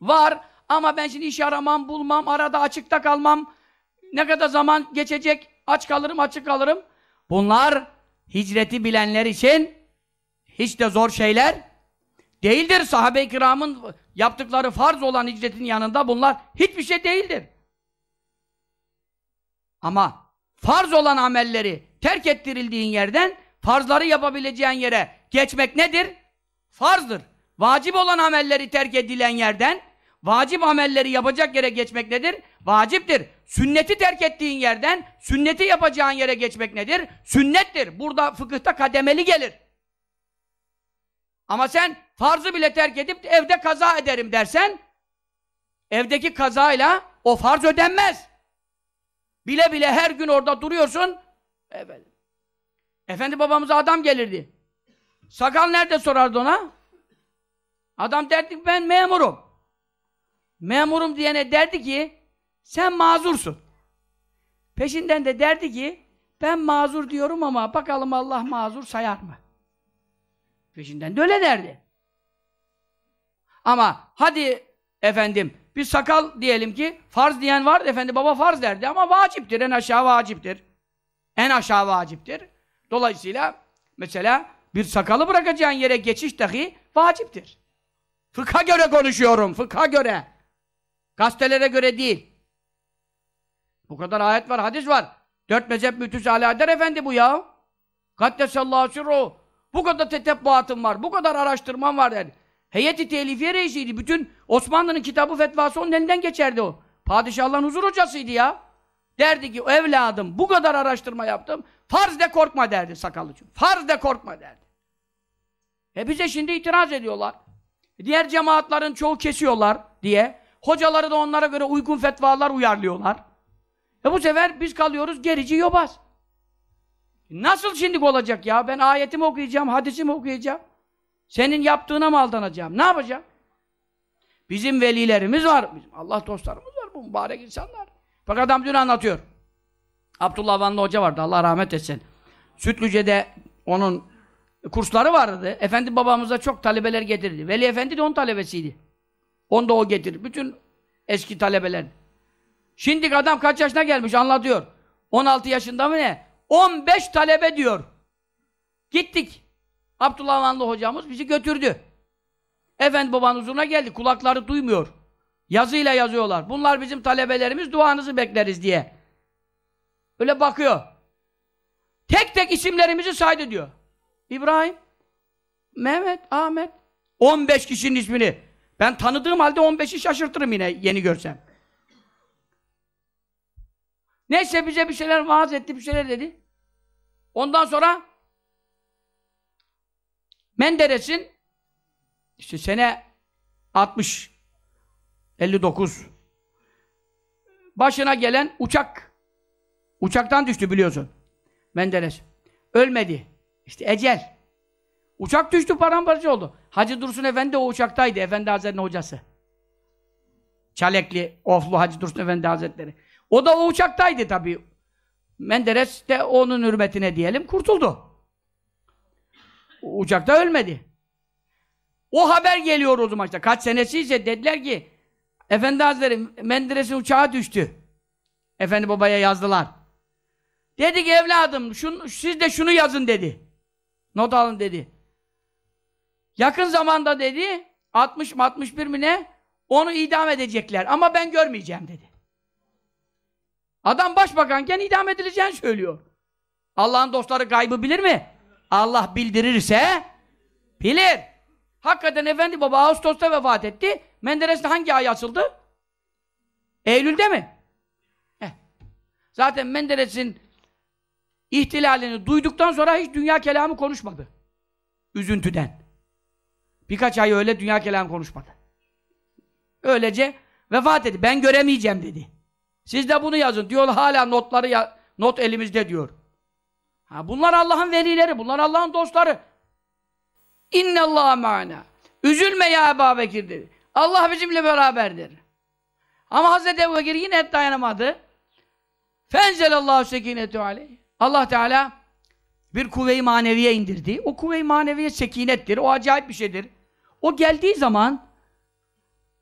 Var ama ben şimdi iş aramam, bulmam, arada açıkta kalmam. Ne kadar zaman geçecek, aç kalırım, açık kalırım. Bunlar hicreti bilenler için hiç de zor şeyler değildir. Sahabe-i kiramın yaptıkları farz olan hicretin yanında bunlar hiçbir şey değildir. Ama farz olan amelleri terk ettirildiğin yerden farzları yapabileceğin yere geçmek nedir? Farzdır. Vacip olan amelleri terk edilen yerden vacip amelleri yapacak yere geçmek nedir? Vaciptir. Sünneti terk ettiğin yerden sünneti yapacağın yere geçmek nedir? Sünnettir. Burada fıkıhta kademeli gelir. Ama sen farzı bile terk edip de evde kaza ederim dersen evdeki kazayla o farz ödenmez. Bile bile her gün orada duruyorsun. Evet. Efendi babamıza adam gelirdi. Sakal nerede sorardı ona? Adam derdi ben memurum. Memurum diyene derdi ki sen mazursun. Peşinden de derdi ki ben mazur diyorum ama bakalım Allah mazur sayar mı? Peşinden de öyle derdi. Ama hadi efendim bir sakal diyelim ki farz diyen var efendi baba farz derdi ama vaciptir en aşağı vaciptir. En aşağı vaciptir. Dolayısıyla mesela bir sakalı bırakacağın yere geçiş dahi vaciptir. Fıkha göre konuşuyorum, fıkha göre. Gazetelere göre değil. Bu kadar ayet var, hadis var. Dört mezhep mütüs Ali Haydar Efendi bu ya. Kaddesallahu sirruhu. Bu kadar tetebbuatım var, bu kadar araştırmam var yani. Heyeti Telifiye reisiydi. Bütün Osmanlı'nın kitabı fetvası onun elinden geçerdi o. Padişahların huzur hocasıydı ya. Derdi ki evladım bu kadar araştırma yaptım. Farz de korkma derdi sakallıcım. Farz de korkma derdi. E bize şimdi itiraz ediyorlar. Diğer cemaatların çoğu kesiyorlar diye. Hocaları da onlara göre uygun fetvalar uyarlıyorlar. E bu sefer biz kalıyoruz gerici yobaz. Nasıl şimdi olacak ya? Ben ayetimi okuyacağım, hadisimi okuyacağım. Senin yaptığına mı aldanacağım? Ne yapacağım? Bizim velilerimiz var. Bizim Allah dostlarımız var. Bu mübarek insanlar. Bak adam dün anlatıyor. Abdullah Vanlı Hoca vardı. Allah rahmet etsin. Sütlüce'de onun kursları vardı. Efendi babamıza çok talebeler getirdi. Veli Efendi de onun talebesiydi. Onu da o getirir. Bütün eski talebeler. Şimdi adam kaç yaşına gelmiş anlatıyor. 16 yaşında mı ne? 15 talebe diyor. Gittik. Abdullah Vanlı hocamız bizi götürdü. Efendi babanın huzuruna geldi. Kulakları duymuyor. Yazıyla yazıyorlar. Bunlar bizim talebelerimiz duanızı bekleriz diye. Öyle bakıyor. Tek tek isimlerimizi saydı diyor. İbrahim, Mehmet, Ahmet. 15 kişinin ismini. Ben tanıdığım halde 15'i şaşırtırım yine yeni görsem. Neyse bize bir şeyler vaaz etti, bir şeyler dedi. Ondan sonra Menderes'in işte sene 60 59 başına gelen uçak uçaktan düştü biliyorsun. Menderes. Ölmedi. İşte ecel. Uçak düştü paramparça oldu. Hacı Dursun Efendi o uçaktaydı. Efendi Hazretleri'nin hocası. Çalekli, Oflu Hacı Dursun Efendi Hazretleri. O da o uçaktaydı tabii. Menderes de onun hürmetine diyelim kurtuldu. Uçakta ölmedi. O haber geliyor o zaman işte. Kaç senesi ise dediler ki Efendi Hazretleri Menderes'in uçağı düştü. Efendi babaya yazdılar. Dedi ki evladım şunu, siz de şunu yazın dedi. Not alın dedi. Yakın zamanda dedi 60 61 mi ne? Onu idam edecekler ama ben görmeyeceğim dedi. Adam başbakanken idam edileceğini söylüyor. Allah'ın dostları gaybı bilir mi? Allah bildirirse bilir. Hakikaten Efendi Baba Ağustos'ta vefat etti. Menderes'te hangi ay açıldı? Eylül'de mi? Heh. Zaten Menderes'in ihtilalini duyduktan sonra hiç dünya kelamı konuşmadı. Üzüntüden. Birkaç ay öyle dünya kelamı konuşmadı. Öylece vefat etti. Ben göremeyeceğim dedi. Siz de bunu yazın. Diyor hala notları ya, not elimizde diyor. Ha, bunlar Allah'ın velileri, bunlar Allah'ın dostları. İnne Allah ma'ana. Üzülme ya Ebu Bekir dedi. Allah bizimle beraberdir. Ama Hazreti Ebu Bekir yine dayanamadı. Fenzelallahu sekinetu aleyh. Allah Teala bir kuvve-i maneviye indirdi. O kuvve-i maneviye sekinettir. O acayip bir şeydir. O geldiği zaman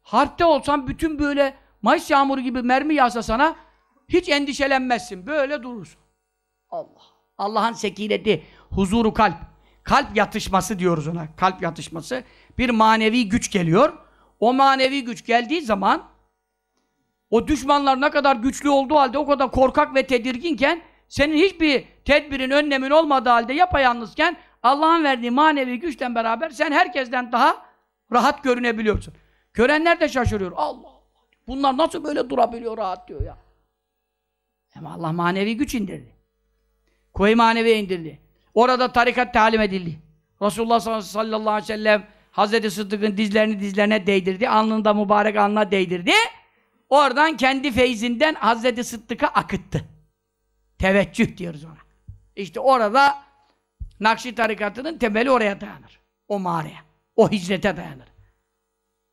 harpte olsan bütün böyle Mayıs yağmuru gibi mermi yağsa sana hiç endişelenmezsin. Böyle durursun. Allah. Allah'ın sekineti, huzuru kalp. Kalp yatışması diyoruz ona. Kalp yatışması. Bir manevi güç geliyor. O manevi güç geldiği zaman o düşmanlar ne kadar güçlü olduğu halde o kadar korkak ve tedirginken senin hiçbir tedbirin, önlemin olmadığı halde yapayalnızken Allah'ın verdiği manevi güçten beraber sen herkesten daha rahat görünebiliyorsun. Görenler de şaşırıyor. Allah. Bunlar nasıl böyle durabiliyor rahat diyor ya. Ama Allah manevi güç indirdi. Kuvve-i maneviye indirdi. Orada tarikat talim edildi. Resulullah sallallahu aleyhi ve sellem Hazreti Sıddık'ın dizlerini dizlerine değdirdi. Alnında mübarek alnına değdirdi. Oradan kendi feyzinden Hazreti Sıddık'a akıttı. Teveccüh diyoruz ona. İşte orada Nakşi tarikatının temeli oraya dayanır. O mağaraya. O hicrete dayanır.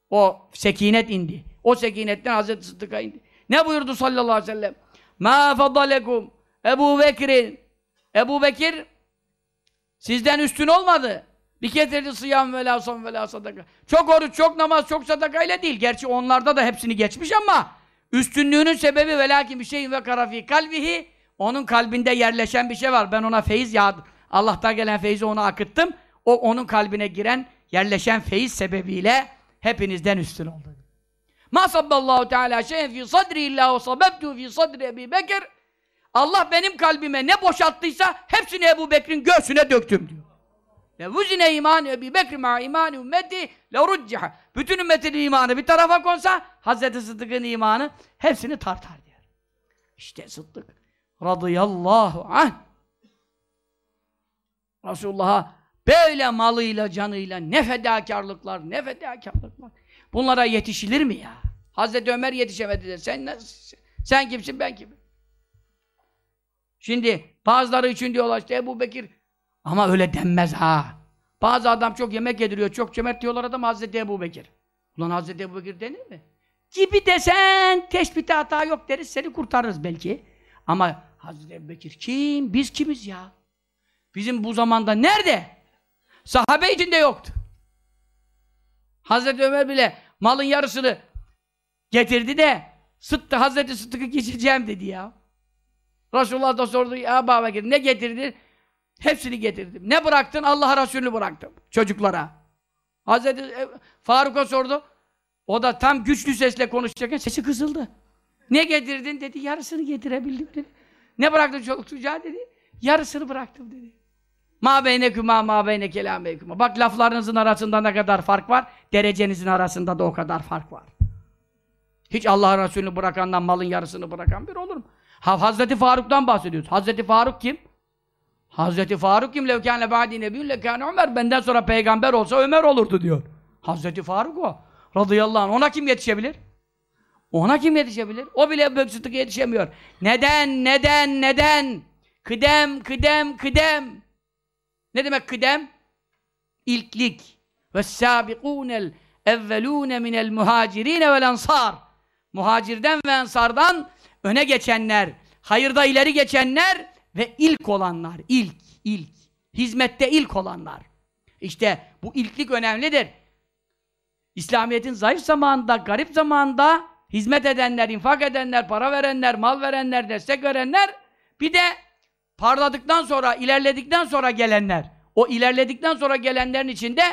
O sekinet indi. O sekinetten Hazreti Sıddık'a indi. Ne buyurdu sallallahu aleyhi ve sellem? Ma fadalekum Ebu Bekir'in Ebu Bekir sizden üstün olmadı. Bir ketirdi sıyam ve la son ve la sadaka. Çok oruç, çok namaz, çok sadaka ile değil. Gerçi onlarda da hepsini geçmiş ama üstünlüğünün sebebi ve lakin bir şeyin ve karafi kalbihi onun kalbinde yerleşen bir şey var. Ben ona feyiz yağdım. Allah'tan gelen feyzi ona akıttım. O onun kalbine giren, yerleşen feyiz sebebiyle hepinizden üstün oldu. Ma sabballahu teala şeyen fi sadri illa ve sababtu fi sadri Ebi Bekir. Allah benim kalbime ne boşalttıysa hepsini Ebu Bekir'in göğsüne döktüm diyor. Ve vuzine iman Ebi Bekir ma imani ümmeti le rucciha. Bütün ümmetin imanı bir tarafa konsa Hazreti Sıddık'ın imanı hepsini tartar diyor. İşte Sıddık radıyallahu anh Resulullah'a Böyle malıyla, canıyla ne fedakarlıklar, ne fedakarlıklar. Bunlara yetişilir mi ya? Hazreti Ömer yetişemedi de. Sen, ne- sen kimsin, ben kimim? Şimdi bazıları için diyorlar işte Ebu Bekir. Ama öyle denmez ha. Bazı adam çok yemek yediriyor, çok cömert diyorlar adam Hazreti Ebu Bekir. Ulan Hazreti Ebu Bekir denir mi? Gibi desen teşbihte hata yok deriz, seni kurtarırız belki. Ama Hazreti Ebu Bekir kim? Biz kimiz ya? Bizim bu zamanda nerede? Sahabe içinde yoktu. Hazreti Ömer bile malın yarısını getirdi de Sıttı, Hazreti Sıddık'ı geçeceğim dedi ya. Resulullah da sordu ya Ebu Bekir ne getirdin? Hepsini getirdim. Ne bıraktın? Allah Resulü bıraktım çocuklara. Hazreti e, Faruk'a sordu. O da tam güçlü sesle konuşacakken sesi kısıldı. Ne getirdin dedi. Yarısını getirebildim dedi. Ne bıraktın çocuğa dedi. Yarısını bıraktım dedi. Ma beynekuma ma beyne kelameykuma. Bak laflarınızın arasında ne kadar fark var. Derecenizin arasında da o kadar fark var. Hiç Allah Resulü'nü bırakandan malın yarısını bırakan bir olur mu? Ha, Hazreti Faruk'tan bahsediyoruz. Hazreti Faruk kim? Hazreti Faruk kim? Levkâne ba'di nebiyyün lekâne Ömer. Benden sonra peygamber olsa Ömer olurdu diyor. Hazreti Faruk o. Radıyallahu anh. Ona kim yetişebilir? Ona kim yetişebilir? O bile Sıddık'a yetişemiyor. Neden, neden, neden? Kıdem, kıdem, kıdem. Ne demek kıdem? İlklik. Ve sâbikûnel evvelûne minel muhacirîne vel ansar. Muhacirden ve ensardan öne geçenler, hayırda ileri geçenler ve ilk olanlar. İlk, ilk. Hizmette ilk olanlar. İşte bu ilklik önemlidir. İslamiyet'in zayıf zamanında, garip zamanında hizmet edenler, infak edenler, para verenler, mal verenler, destek verenler bir de parladıktan sonra, ilerledikten sonra gelenler. O ilerledikten sonra gelenlerin içinde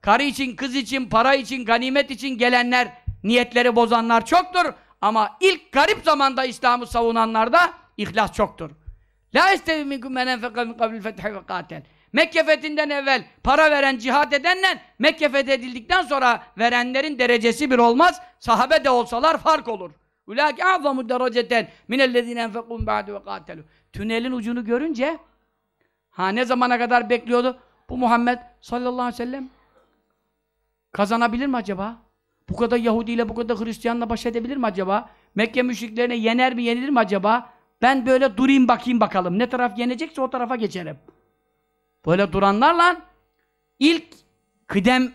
karı için, kız için, para için, ganimet için gelenler, niyetleri bozanlar çoktur. Ama ilk garip zamanda İslam'ı savunanlarda ihlas çoktur. La estevi minkum men enfeka min kablil fethi ve katel. Mekke fethinden evvel para veren, cihat edenle Mekke fethedildikten sonra verenlerin derecesi bir olmaz. Sahabe de olsalar fark olur. Ulaike azamu dereceten minellezine enfekûn ba'du ve katelu. Tünelin ucunu görünce ha ne zamana kadar bekliyordu? Bu Muhammed sallallahu aleyhi ve sellem kazanabilir mi acaba? Bu kadar Yahudi ile bu kadar Hristiyanla baş edebilir mi acaba? Mekke müşriklerine yener mi yenilir mi acaba? Ben böyle durayım bakayım bakalım. Ne taraf yenecekse o tarafa geçerim. Böyle duranlarla ilk kıdem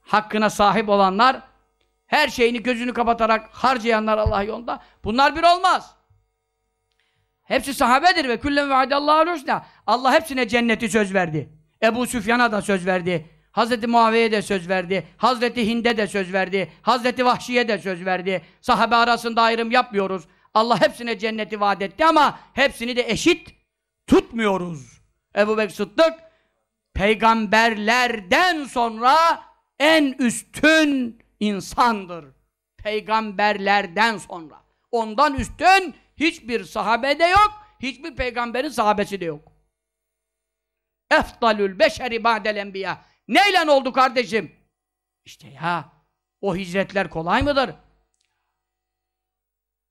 hakkına sahip olanlar her şeyini gözünü kapatarak harcayanlar Allah yolunda bunlar bir olmaz. Hepsi sahabedir ve küllen vaadallahu husna. Allah hepsine cenneti söz verdi. Ebu Süfyan'a da söz verdi. Hazreti Muaviye'ye de söz verdi. Hazreti Hind'e de söz verdi. Hazreti Vahşi'ye de söz verdi. Sahabe arasında ayrım yapmıyoruz. Allah hepsine cenneti vaat etti ama hepsini de eşit tutmuyoruz. Ebu Bekir Sıddık peygamberlerden sonra en üstün insandır. Peygamberlerden sonra. Ondan üstün hiçbir sahabede yok, hiçbir peygamberin sahabesi de yok. Efdalül beşeri ba'del enbiya. Neyle oldu kardeşim? İşte ya, o hicretler kolay mıdır?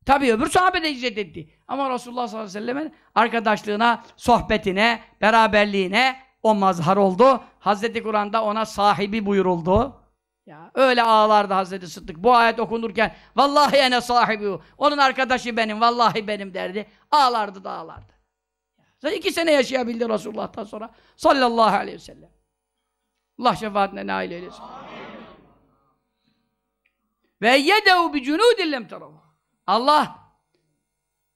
Tabii öbür sahabe de hicret etti. Ama Resulullah sallallahu aleyhi ve sellem'in arkadaşlığına, sohbetine, beraberliğine o mazhar oldu. Hazreti Kur'an'da ona sahibi buyuruldu. Ya öyle ağlardı Hazreti Sıddık. Bu ayet okunurken vallahi ene sahibi. Onun arkadaşı benim, vallahi benim derdi. Ağlardı da ağlardı. Zaten iki sene yaşayabildi Resulullah'tan sonra. Sallallahu aleyhi ve sellem. Allah şefaatine nail eylesin. Ve yedehu bi cunudin lem Allah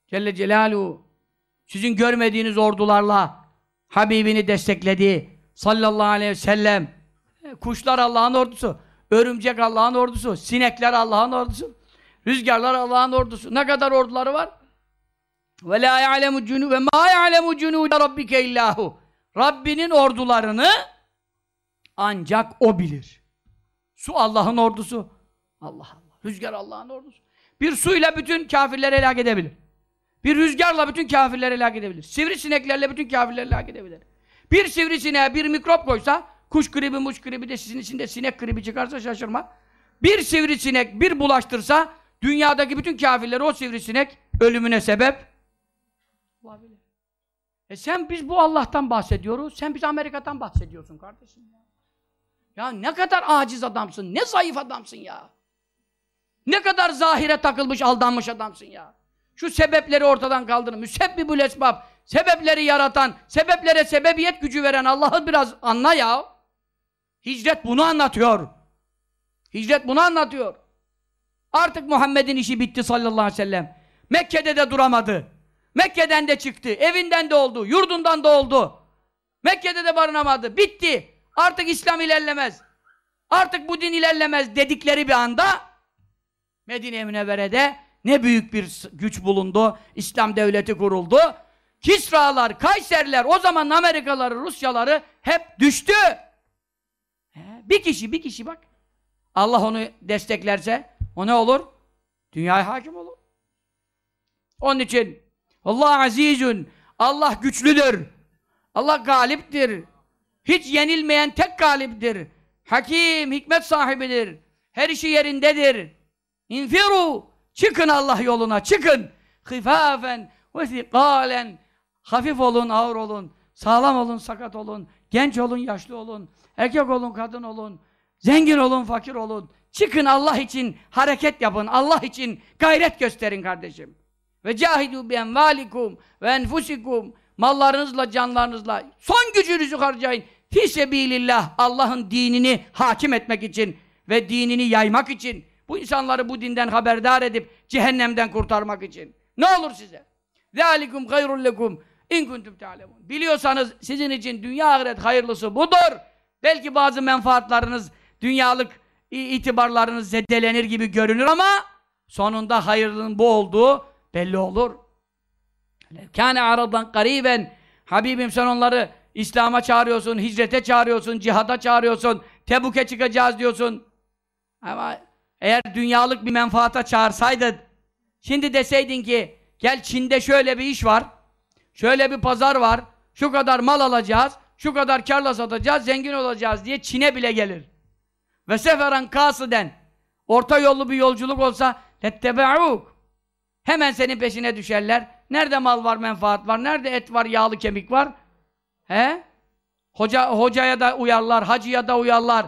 Celle Celaluhu sizin görmediğiniz ordularla Habibini destekledi. Sallallahu aleyhi ve sellem. Kuşlar Allah'ın ordusu. Örümcek Allah'ın ordusu. Sinekler Allah'ın ordusu. Rüzgarlar Allah'ın ordusu. Ne kadar orduları var? Ve la ya'lemu cunu ve ma ya'lemu cunude rabbike illahu. Rabbinin ordularını ancak o bilir. Su Allah'ın ordusu. Allah Allah. Rüzgar Allah'ın ordusu. Bir suyla bütün kafirleri helak edebilir. Bir rüzgarla bütün kafirleri helak edebilir. Sivrisineklerle bütün kafirleri helak edebilir. Bir sivrisineğe bir mikrop koysa, kuş gribi, muş gribi de sizin içinde sinek gribi çıkarsa şaşırma. Bir sivrisinek bir bulaştırsa, dünyadaki bütün kafirleri o sivrisinek ölümüne sebep olabilir. E sen biz bu Allah'tan bahsediyoruz, sen biz Amerika'dan bahsediyorsun kardeşim ya. Ya ne kadar aciz adamsın, ne zayıf adamsın ya. Ne kadar zahire takılmış, aldanmış adamsın ya. Şu sebepleri ortadan kaldırın. Müsebbibül esbab. Sebepleri yaratan, sebeplere sebebiyet gücü veren Allah'ı biraz anla ya. Hicret bunu anlatıyor. Hicret bunu anlatıyor. Artık Muhammed'in işi bitti sallallahu aleyhi ve sellem. Mekke'de de duramadı. Mekke'den de çıktı. Evinden de oldu. Yurdundan da oldu. Mekke'de de barınamadı. Bitti. Artık İslam ilerlemez. Artık bu din ilerlemez dedikleri bir anda Medine-i Münevvere'de ne büyük bir güç bulundu. İslam devleti kuruldu. Kisralar, Kayserler, o zaman Amerikaları, Rusyaları hep düştü. Bir kişi, bir kişi bak. Allah onu desteklerse o ne olur? Dünyaya hakim olur. Onun için Allah azizün, Allah güçlüdür. Allah galiptir. Hiç yenilmeyen tek galiptir. Hakim, hikmet sahibidir. Her işi yerindedir. İnfiru, çıkın Allah yoluna, çıkın. Hıfafen ve. Hafif olun, ağır olun. Sağlam olun, sakat olun. Genç olun, yaşlı olun. Erkek olun, kadın olun. Zengin olun, fakir olun. Çıkın Allah için hareket yapın. Allah için gayret gösterin kardeşim. Ve cahidu bi envalikum ve enfusikum mallarınızla, canlarınızla son gücünüzü harcayın. Fi sebilillah Allah'ın dinini hakim etmek için ve dinini yaymak için bu insanları bu dinden haberdar edip cehennemden kurtarmak için. Ne olur size? Zalikum hayrul lekum in kuntum ta'lemun. Biliyorsanız sizin için dünya ahiret hayırlısı budur. Belki bazı menfaatlarınız, dünyalık itibarlarınız zedelenir gibi görünür ama sonunda hayırlının bu olduğu belli olur. Kâne aradan gariben Habibim sen onları İslam'a çağırıyorsun, hicrete çağırıyorsun, cihada çağırıyorsun, Tebuk'e çıkacağız diyorsun. Ama eğer dünyalık bir menfaata çağırsaydın, şimdi deseydin ki, gel Çin'de şöyle bir iş var, şöyle bir pazar var, şu kadar mal alacağız, şu kadar karla satacağız, zengin olacağız diye Çin'e bile gelir. Ve seferen kasıden, orta yollu bir yolculuk olsa, lettebe'uk. Hemen senin peşine düşerler. Nerede mal var, menfaat var, nerede et var, yağlı kemik var? He? Hoca, hocaya da uyarlar, hacıya da uyarlar.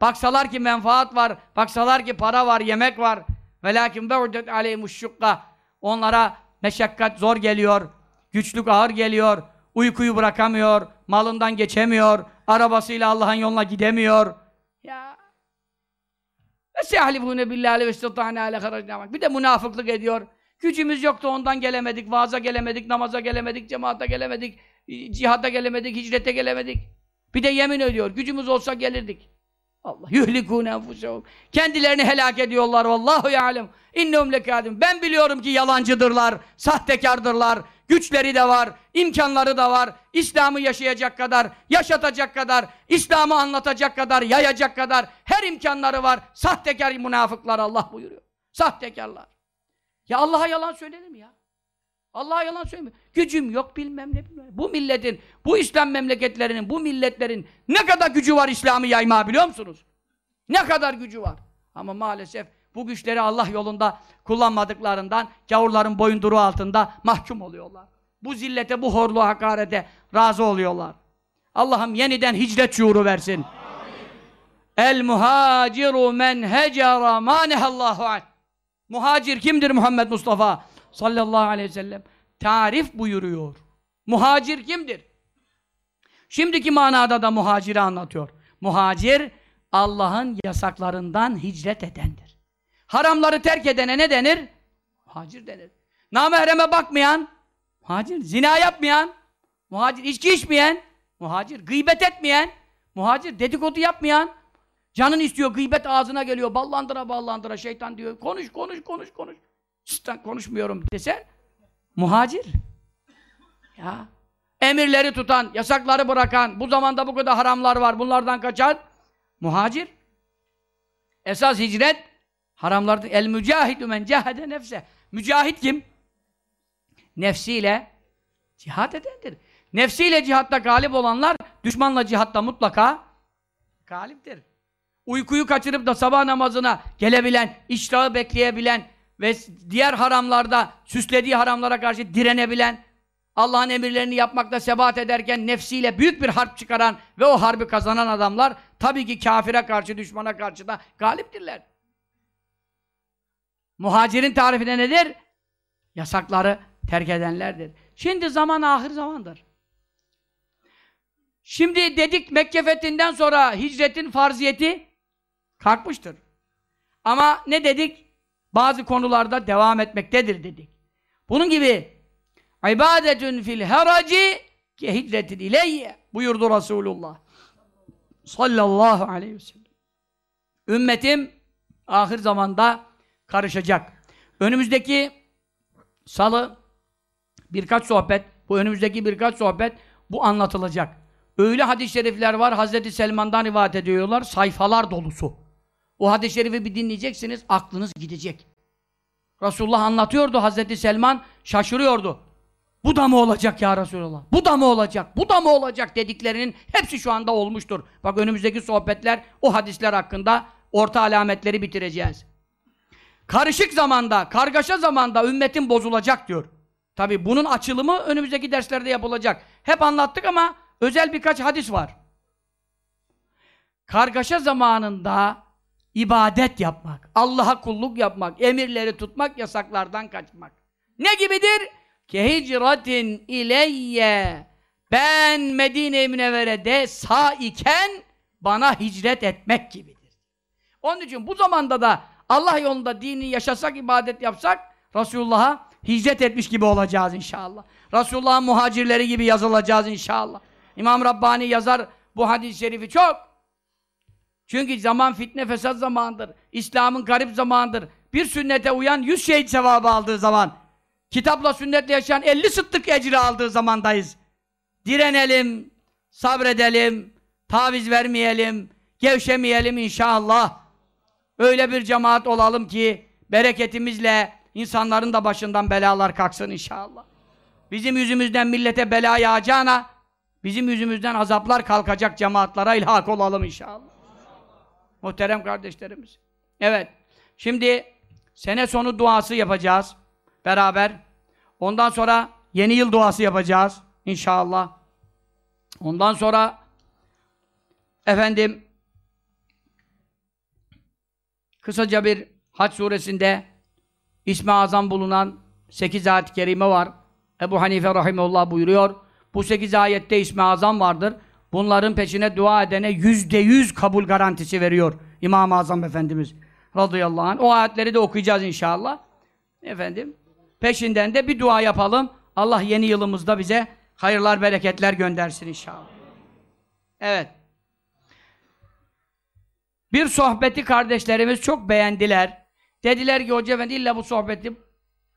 Baksalar ki menfaat var, baksalar ki para var, yemek var. Velakin be'udet aleyhimuşşukka. Onlara meşakkat zor geliyor, güçlük ağır geliyor, uykuyu bırakamıyor, malından geçemiyor, arabasıyla Allah'ın yoluna gidemiyor. Ya Esehlifune billahi ve istata'ne ale haracna Bir de münafıklık ediyor. Gücümüz yoktu ondan gelemedik, vaaza gelemedik, namaza gelemedik, cemaate gelemedik, cihada gelemedik, hicrete gelemedik. Bir de yemin ediyor, gücümüz olsa gelirdik. Allah yuhlikûne enfusehum. Kendilerini helak ediyorlar. Vallahu ya'lem. İnnehum lekâdim. Ben biliyorum ki yalancıdırlar, sahtekardırlar. Güçleri de var, imkanları da var. İslam'ı yaşayacak kadar, yaşatacak kadar, İslam'ı anlatacak kadar, yayacak kadar her imkanları var. Sahtekar münafıklar Allah buyuruyor. Sahtekarlar. Ya Allah'a yalan söylenir mi ya? Allah'a yalan söylemiyor. Gücüm yok bilmem ne bilmem. Bu milletin, bu İslam memleketlerinin, bu milletlerin ne kadar gücü var İslam'ı yayma biliyor musunuz? Ne kadar gücü var. Ama maalesef bu güçleri Allah yolunda kullanmadıklarından gavurların boyunduruğu altında mahkum oluyorlar. Bu zillete, bu horluğa, hakarete razı oluyorlar. Allah'ım yeniden hicret şuuru versin. El muhaciru men hecera manehallahu anh. Muhacir kimdir Muhammed Mustafa? sallallahu aleyhi ve sellem tarif buyuruyor. Muhacir kimdir? Şimdiki manada da muhaciri anlatıyor. Muhacir Allah'ın yasaklarından hicret edendir. Haramları terk edene ne denir? Muhacir denir. Namahreme bakmayan, muhacir. Zina yapmayan, muhacir. içki içmeyen, muhacir. Gıybet etmeyen, muhacir. Dedikodu yapmayan, canın istiyor, gıybet ağzına geliyor, ballandıra ballandıra şeytan diyor. Konuş, konuş, konuş, konuş. Çısten konuşmuyorum desen muhacir. Ya. Emirleri tutan, yasakları bırakan, bu zamanda bu kadar haramlar var, bunlardan kaçan muhacir. Esas hicret haramlardan el mücahidü men cahede nefse. Mücahit kim? Nefsiyle cihat edendir. Nefsiyle cihatta galip olanlar düşmanla cihatta mutlaka galiptir. Uykuyu kaçırıp da sabah namazına gelebilen, iştahı bekleyebilen, ve diğer haramlarda süslediği haramlara karşı direnebilen Allah'ın emirlerini yapmakta sebat ederken nefsiyle büyük bir harp çıkaran ve o harbi kazanan adamlar tabii ki kafire karşı, düşmana karşı da galiptirler. Muhacirin tarifi de nedir? Yasakları terk edenlerdir. Şimdi zaman ahir zamandır. Şimdi dedik Mekke fethinden sonra hicretin farziyeti kalkmıştır. Ama ne dedik? Bazı konularda devam etmektedir dedik. Bunun gibi ibadetün fil heraci ke hicretin ileyye buyurdu Resulullah sallallahu aleyhi ve sellem. Ümmetim ahir zamanda karışacak. Önümüzdeki salı birkaç sohbet, bu önümüzdeki birkaç sohbet bu anlatılacak. Öyle hadis-i şerifler var, Hazreti Selman'dan rivayet ediyorlar, sayfalar dolusu. O hadis-i şerifi bir dinleyeceksiniz, aklınız gidecek. Resulullah anlatıyordu, Hazreti Selman şaşırıyordu. Bu da mı olacak ya Resulullah? Bu da mı olacak? Bu da mı olacak dediklerinin hepsi şu anda olmuştur. Bak önümüzdeki sohbetler o hadisler hakkında orta alametleri bitireceğiz. Karışık zamanda, kargaşa zamanda ümmetin bozulacak diyor. Tabi bunun açılımı önümüzdeki derslerde yapılacak. Hep anlattık ama özel birkaç hadis var. Kargaşa zamanında ibadet yapmak, Allah'a kulluk yapmak, emirleri tutmak, yasaklardan kaçmak. Ne gibidir? Ke hicratin ileyye ben Medine-i Münevvere'de sağ iken bana hicret etmek gibidir. Onun için bu zamanda da Allah yolunda dini yaşasak, ibadet yapsak Resulullah'a hicret etmiş gibi olacağız inşallah. Resulullah'ın muhacirleri gibi yazılacağız inşallah. İmam Rabbani yazar bu hadis-i şerifi çok. Çünkü zaman fitne fesat zamandır. İslam'ın garip zamandır. Bir sünnete uyan yüz şehit sevabı aldığı zaman. Kitapla sünnetle yaşayan elli sıttık ecri aldığı zamandayız. Direnelim, sabredelim, taviz vermeyelim, gevşemeyelim inşallah. Öyle bir cemaat olalım ki bereketimizle insanların da başından belalar kalksın inşallah. Bizim yüzümüzden millete bela yağacağına bizim yüzümüzden azaplar kalkacak cemaatlara ilhak olalım inşallah. Muhterem kardeşlerimiz. Evet. Şimdi sene sonu duası yapacağız. Beraber. Ondan sonra yeni yıl duası yapacağız. İnşallah. Ondan sonra efendim kısaca bir Hac suresinde ismi azam bulunan 8 ayet-i kerime var. Ebu Hanife rahimullah buyuruyor. Bu 8 ayette ismi azam vardır. Bunların peşine dua edene yüzde yüz kabul garantisi veriyor İmam-ı Azam Efendimiz radıyallahu anh. O ayetleri de okuyacağız inşallah. Efendim, peşinden de bir dua yapalım. Allah yeni yılımızda bize hayırlar, bereketler göndersin inşallah. Evet. Bir sohbeti kardeşlerimiz çok beğendiler. Dediler ki Hoca Efendi illa bu sohbeti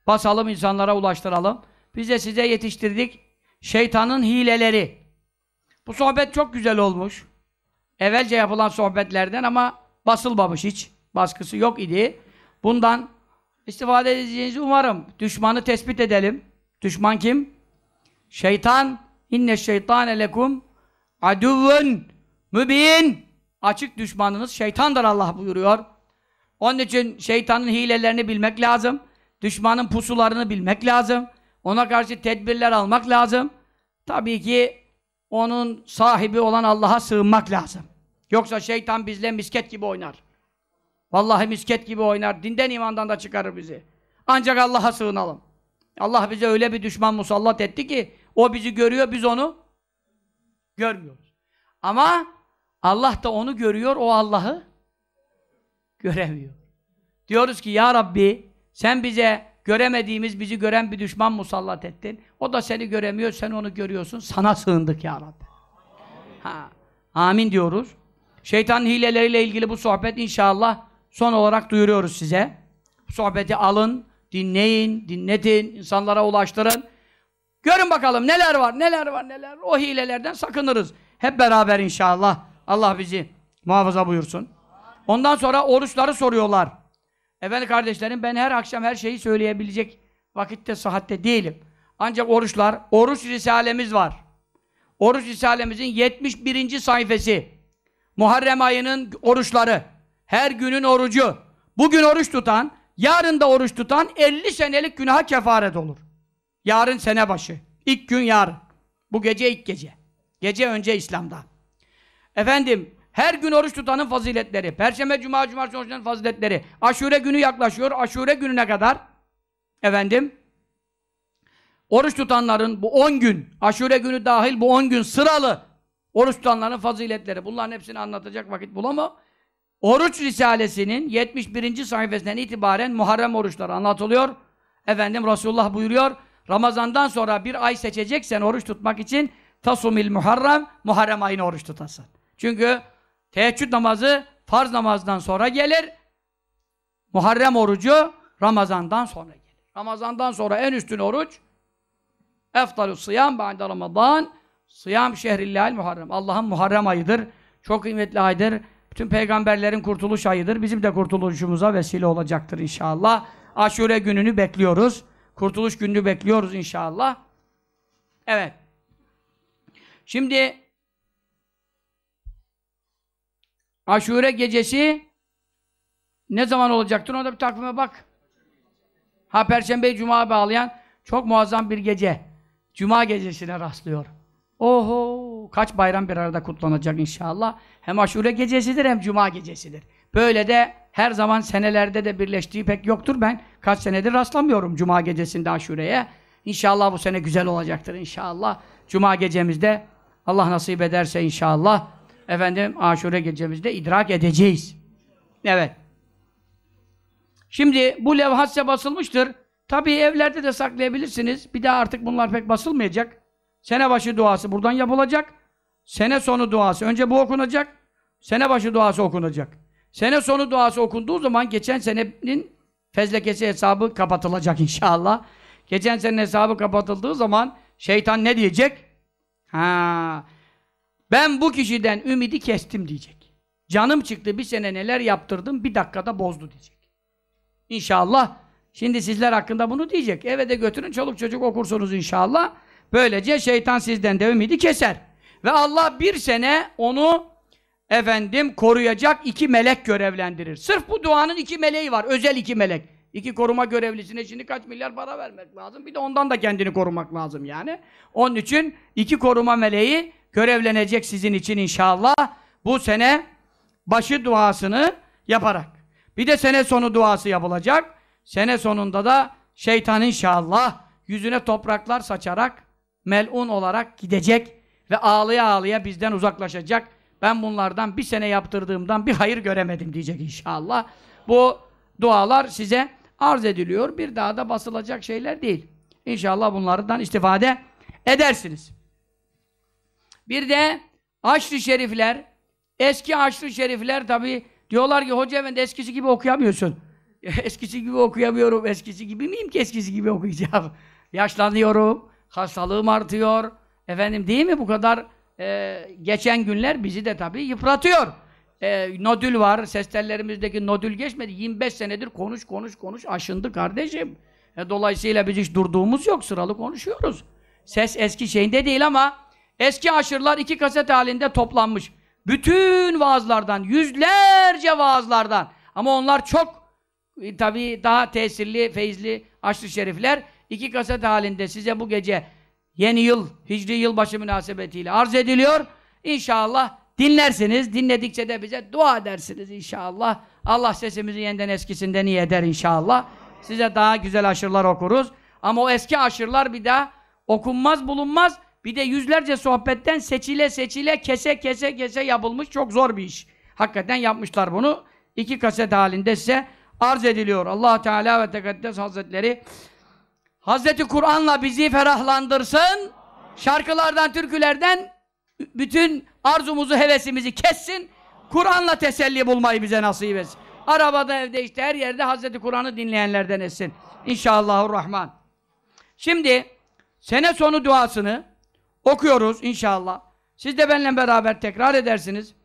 basalım, insanlara ulaştıralım. Biz de size yetiştirdik. Şeytanın hileleri. Bu sohbet çok güzel olmuş. Evvelce yapılan sohbetlerden ama basılmamış hiç. Baskısı yok idi. Bundan istifade edeceğinizi umarım. Düşmanı tespit edelim. Düşman kim? Şeytan. İnne şeytane lekum aduvun mübin. Açık düşmanınız şeytandır Allah buyuruyor. Onun için şeytanın hilelerini bilmek lazım. Düşmanın pusularını bilmek lazım. Ona karşı tedbirler almak lazım. Tabii ki onun sahibi olan Allah'a sığınmak lazım. Yoksa şeytan bizle misket gibi oynar. Vallahi misket gibi oynar. Dinden imandan da çıkarır bizi. Ancak Allah'a sığınalım. Allah bize öyle bir düşman musallat etti ki o bizi görüyor, biz onu görmüyoruz. Ama Allah da onu görüyor, o Allah'ı göremiyor. Diyoruz ki ya Rabbi sen bize göremediğimiz, bizi gören bir düşman musallat ettin. O da seni göremiyor, sen onu görüyorsun. Sana sığındık ya Rabbi. Ha. Amin diyoruz. Şeytanın hileleriyle ilgili bu sohbet inşallah son olarak duyuruyoruz size. Bu sohbeti alın, dinleyin, dinletin, insanlara ulaştırın. Görün bakalım neler var, neler var, neler. O hilelerden sakınırız. Hep beraber inşallah. Allah bizi muhafaza buyursun. Ondan sonra oruçları soruyorlar. Efendim kardeşlerim ben her akşam her şeyi söyleyebilecek vakitte, sıhhatte değilim. Ancak oruçlar, oruç risalemiz var. Oruç risalemizin 71. sayfası. Muharrem ayının oruçları. Her günün orucu. Bugün oruç tutan, yarın da oruç tutan 50 senelik günaha kefaret olur. Yarın sene başı. İlk gün yarın. Bu gece ilk gece. Gece önce İslam'da. Efendim, her gün oruç tutanın faziletleri, Perşembe, Cuma, Cumartesi oruçların faziletleri, Aşure günü yaklaşıyor, Aşure gününe kadar, efendim, oruç tutanların bu 10 gün, Aşure günü dahil bu 10 gün sıralı oruç tutanların faziletleri, bunların hepsini anlatacak vakit bulamam. Oruç Risalesi'nin 71. sayfasından itibaren Muharrem oruçları anlatılıyor. Efendim Resulullah buyuruyor, Ramazandan sonra bir ay seçeceksen oruç tutmak için tasumil muharrem, Muharrem ayını oruç tutasın. Çünkü teheccüd namazı farz namazdan sonra gelir. Muharrem orucu Ramazandan sonra gelir. Ramazandan sonra en üstün oruç eftalus sıyam ba'de Ramazan sıyam şehrillahil muharrem. Allah'ın Muharrem ayıdır. Çok kıymetli aydır. Bütün peygamberlerin kurtuluş ayıdır. Bizim de kurtuluşumuza vesile olacaktır inşallah. Aşure gününü bekliyoruz. Kurtuluş gününü bekliyoruz inşallah. Evet. Şimdi Aşure gecesi ne zaman olacaktır? Ona da bir takvime bak. Ha Perşembe Cuma bağlayan çok muazzam bir gece. Cuma gecesine rastlıyor. Oho! Kaç bayram bir arada kutlanacak inşallah. Hem aşure gecesidir hem cuma gecesidir. Böyle de her zaman senelerde de birleştiği pek yoktur. Ben kaç senedir rastlamıyorum cuma gecesinde aşureye. İnşallah bu sene güzel olacaktır inşallah. Cuma gecemizde Allah nasip ederse inşallah efendim aşure gecemizde idrak edeceğiz. Evet. Şimdi bu levha size basılmıştır. Tabii evlerde de saklayabilirsiniz. Bir daha artık bunlar pek basılmayacak. Sene başı duası buradan yapılacak. Sene sonu duası. Önce bu okunacak. Sene başı duası okunacak. Sene sonu duası okunduğu zaman geçen senenin fezlekesi hesabı kapatılacak inşallah. Geçen senenin hesabı kapatıldığı zaman şeytan ne diyecek? Ha, ben bu kişiden ümidi kestim diyecek. Canım çıktı bir sene neler yaptırdım bir dakikada bozdu diyecek. İnşallah. Şimdi sizler hakkında bunu diyecek. Eve de götürün çoluk çocuk okursunuz inşallah. Böylece şeytan sizden de ümidi keser. Ve Allah bir sene onu efendim koruyacak iki melek görevlendirir. Sırf bu duanın iki meleği var. Özel iki melek. İki koruma görevlisine şimdi kaç milyar para vermek lazım. Bir de ondan da kendini korumak lazım yani. Onun için iki koruma meleği görevlenecek sizin için inşallah. Bu sene başı duasını yaparak. Bir de sene sonu duası yapılacak. Sene sonunda da şeytan inşallah yüzüne topraklar saçarak melun olarak gidecek ve ağlıya ağlıya bizden uzaklaşacak. Ben bunlardan bir sene yaptırdığımdan bir hayır göremedim diyecek inşallah. Bu dualar size arz ediliyor. Bir daha da basılacak şeyler değil. İnşallah bunlardan istifade edersiniz. Bir de Haçlı Şerifler, eski Haçlı Şerifler tabi diyorlar ki Hoca Efendi eskisi gibi okuyamıyorsun. eskisi gibi okuyamıyorum. Eskisi gibi miyim ki eskisi gibi okuyacağım? Yaşlanıyorum. Hastalığım artıyor. Efendim değil mi bu kadar e, geçen günler bizi de tabii yıpratıyor. E, nodül var. Ses tellerimizdeki nodül geçmedi. 25 senedir konuş konuş konuş aşındı kardeşim. E, dolayısıyla biz hiç durduğumuz yok. Sıralı konuşuyoruz. Ses eski şeyinde değil ama eski aşırlar iki kaset halinde toplanmış. Bütün vaazlardan, yüzlerce vaazlardan ama onlar çok e, tabii daha tesirli, feyizli aşırı şerifler iki kaset halinde size bu gece yeni yıl, hicri yılbaşı münasebetiyle arz ediliyor. İnşallah dinlersiniz. Dinledikçe de bize dua edersiniz inşallah. Allah sesimizi yeniden eskisinden iyi eder inşallah. Size daha güzel aşırılar okuruz. Ama o eski aşırılar bir daha okunmaz bulunmaz. Bir de yüzlerce sohbetten seçile seçile kese kese kese yapılmış çok zor bir iş. Hakikaten yapmışlar bunu. İki kaset halinde size arz ediliyor. Allah Teala ve Tekaddes Hazretleri Hazreti Kur'an'la bizi ferahlandırsın. Şarkılardan, türkülerden bütün arzumuzu, hevesimizi kessin. Kur'an'la teselli bulmayı bize nasip etsin. Arabada, evde, işte her yerde Hazreti Kur'an'ı dinleyenlerden etsin. İnşallahurrahman. Şimdi sene sonu duasını okuyoruz inşallah. Siz de benimle beraber tekrar edersiniz.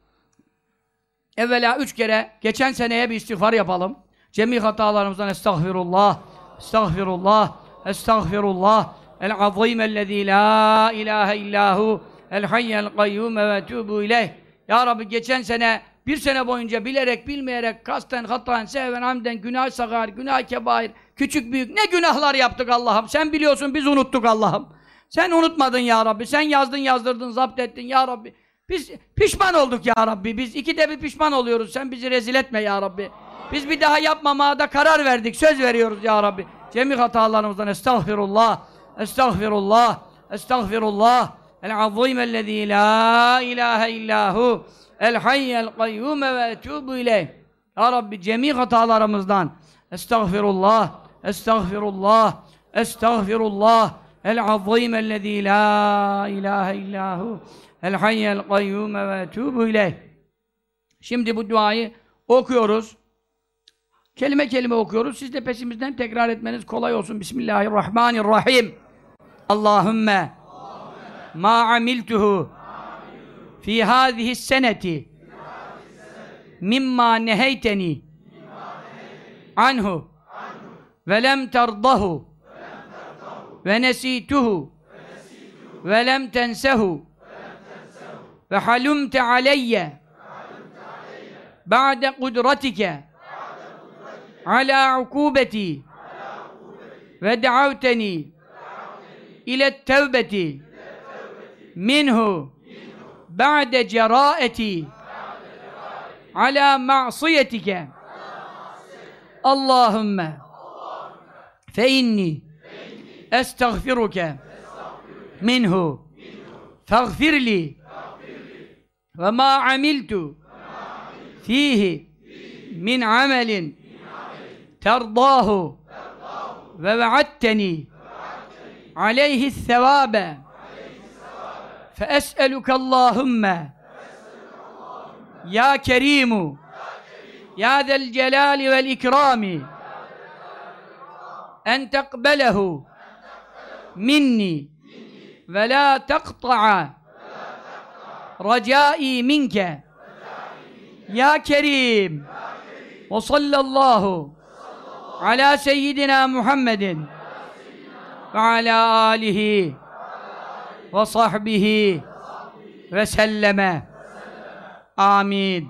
Evvela üç kere geçen seneye bir istiğfar yapalım. Cemi hatalarımızdan estağfirullah, estağfirullah, estağfirullah. El-azîm ellezî lâ ilâhe illâhu el-hayyel kayyum ve etûbü ileyh. Ya Rabbi geçen sene bir sene boyunca bilerek, bilmeyerek, kasten, hataen, seven, hamden, günah sagar, günah kebair, küçük büyük ne günahlar yaptık Allah'ım. Sen biliyorsun biz unuttuk Allah'ım. Sen unutmadın ya Rabbi. Sen yazdın yazdırdın zapt ettin ya Rabbi. Biz pişman olduk ya Rabbi. Biz ikide bir pişman oluyoruz. Sen bizi rezil etme ya Rabbi. Biz bir daha yapmamaya da karar verdik. Söz veriyoruz ya Rabbi. Cemi hatalarımızdan estağfirullah. Estağfirullah. Estağfirullah. El-azim ellezî la ilahe illahu. El-hayyel kayyume ve etubu ileyh. Ya Rabbi cemi hatalarımızdan estağfirullah. Estağfirullah. Estağfirullah. El-azim ellezî la ilahe illahu. El-hayyel kayyume ve etubu ileyh. Şimdi bu duayı okuyoruz. Kelime kelime okuyoruz. Siz de peşimizden tekrar etmeniz kolay olsun. Bismillahirrahmanirrahim. Allahümme ma amiltuhu fi hâzihi seneti mimma neheyteni anhu ve lem terdahu ونسيته. ولم تنسه. فحلمت علي. بعد قدرتك. على عقوبتي. ودعوتني إلى التوبة. منه. بعد جراءتي على معصيتك. اللهم فإني أستغفرك. منه. فاغفر لي. وما عملت فيه من عمل ترضاه. ووعدتني عليه الثواب. فأسألك اللهم يا كريم يا ذا الجلال والإكرام أن تقبله. minni. Ve la teqta'a racai minke. Ya kerim. Ve sallallahu ala seyyidina Muhammedin. Ve ala alihi ve sahbihi ve selleme. Amin.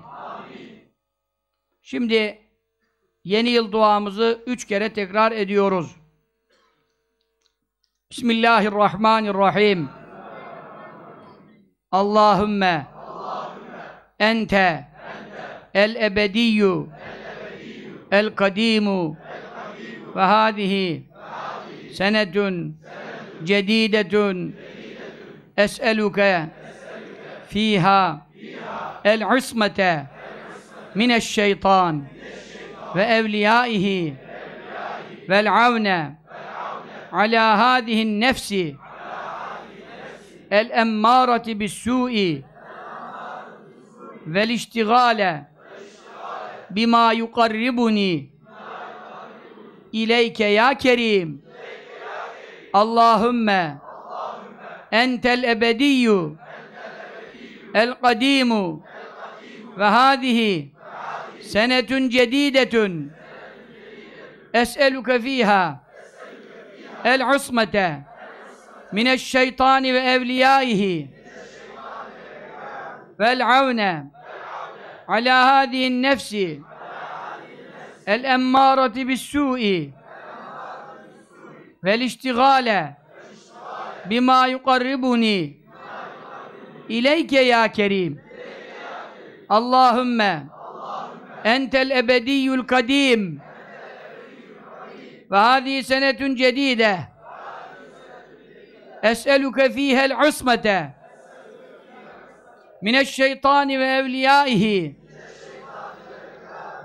Şimdi yeni yıl duamızı üç kere tekrar ediyoruz. Bismillahirrahmanirrahim. Allahümme ente el-ebediyyu el-kadimu ve hâzihi senetun cedidetun es'eluke fiha el-ismete mineşşeytan ve evliyaihi vel-avne ala hâzihin nefsi. El-emmâreti bis-sû'i vel-iştigâle bima yukarribuni ileyke ya kerim. Allahümme. Entel ebediyyu. El kadimu ve hâzihi senetun cedidetun. Es'eluke fiha el usmete mineşşeytani ve evliyaihi. Vel avne ala hâzihin nefsi. El-emmâreti bis-sû'i vel-iştigâle bimâ yukarribuni ileyke ya kerim. Allahümme. Entel ebediyyül kadim ve hâzî senetun cedîde es'eluke fîhel usmete. Mineşşeytani ve evliyaihi.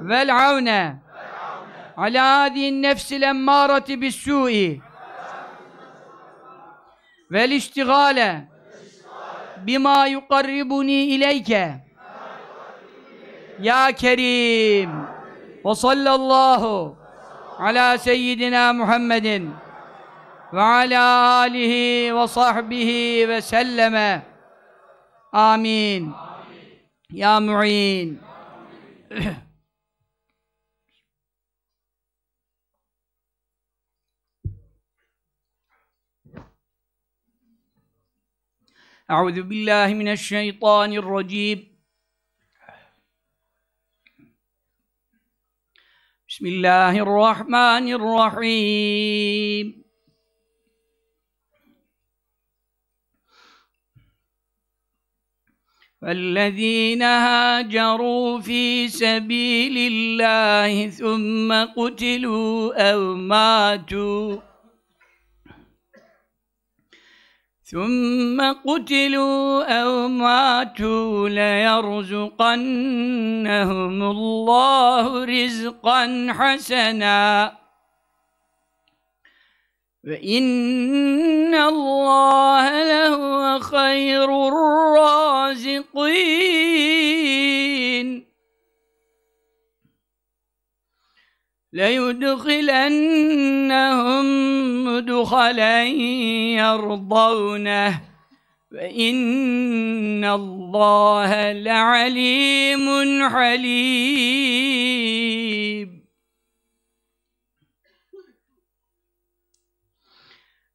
Vel avne. Ala hâzihin nefsil emmâreti bis-sû'i vel iştigâle bima yukarribuni ileyke. Ya kerim. Ve sallallahu ala seyyidina Muhammedin ve ala alihi ve sahbihi ve selleme amin ya mu'in أعوذ بالله من الشيطان الرجيم بسم الله الرحمن الرحيم. فالذين هاجروا في سبيل الله ثم قتلوا أو ماتوا ثم قتلوا أو ماتوا ليرزقنهم الله رزقا حسنا. وإن الله لهو خير الرازقين. ليدخلنهم مدخلا يرضونه. وإن الله لعليم حليم.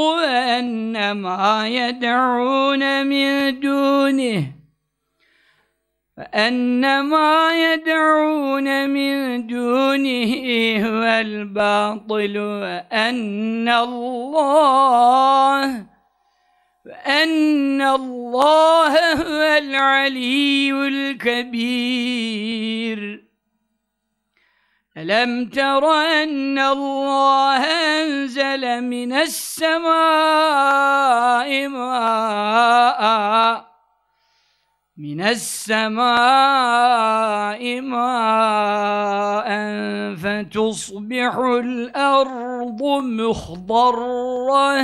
وأن ما يدعون من دونه وأن ما يدعون من دونه هو الباطل وأن الله وأن الله هو العلي الكبير. ألم تر أن الله أنزل من السماء ماء من السماء ماء فتصبح الأرض مخضرة.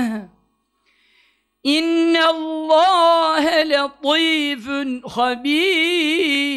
إن الله لطيف خبير.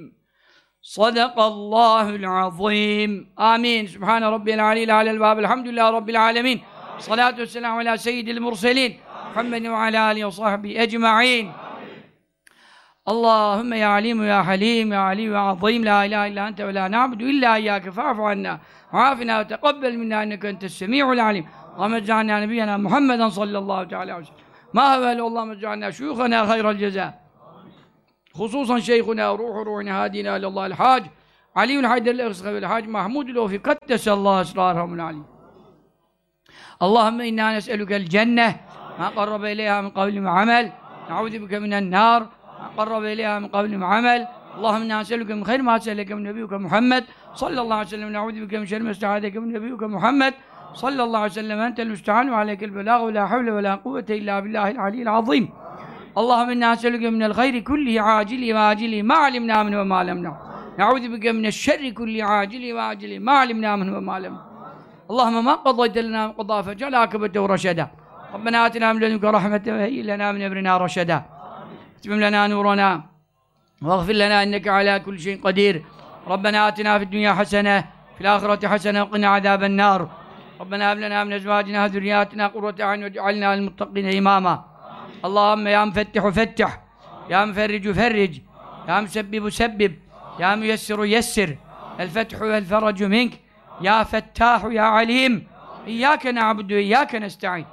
صدق الله العظيم آمين سبحان ربي العلي العلى الباب الحمد لله رب العالمين صلاة والسلام على سيد المرسلين محمد وعلى آله وصحبه أجمعين اللهم يا عليم يا حليم يا علي يا عظيم لا إله إلا أنت ولا نعبد إلا إياك فاعف عنا وعافنا وتقبل منا إنك أنت السميع العليم اللهم اجعلنا نبينا محمدا صلى الله تعالى عليه وسلم ما هو اللهم اجعلنا شيوخنا خير الجزاء خصوصا شيخنا وروح روحنا هادينا إلى الله. الحاج علي الحيدر الاغسخي الحاج محمود الوفي قدس الله اسرارهم العلي اللهم إنا نسألك الجنة ما قرب إليها من قول وعمل نعوذ بك من النار ما قرب إليها من قول وعمل اللهم إنا نسألك من خير ما سألك من نبيك محمد. صلى الله عليه وسلم نعوذ بك من شر ما استعاذك من نبيك محمد. صلى الله عليه وسلم أنت المستعان وعليك البلاغ. ولا حول ولا قوة إلا بالله العلي العظيم. اللهم إنا نسألك من الخير كله عاجله واجله ما علمنا منه وما لم نعلم. نعوذ بك من الشر كله عاجله واجله ما علمنا منه وما لم نعلم. اللهم ما قضيت لنا من قضاء فاجعل عاقبته رشدا. ربنا آتنا من لدنك رحمة وهيئ لنا من أمرنا رشدا. اتمم لنا نورنا واغفر لنا إنك على كل شيء قدير. ربنا آتنا في الدنيا حسنة في الآخرة حسنة وقنا عذاب النار. ربنا هب لنا من أزواجنا وذرياتنا قرة أعين واجعلنا للمتقين إماما. اللهم يا مفتح فتح يا مفرج فرج يا مسبب سبب يا ميسر يسر الفتح والفرج منك يا فتاح يا عليم إياك نعبد وإياك نستعين.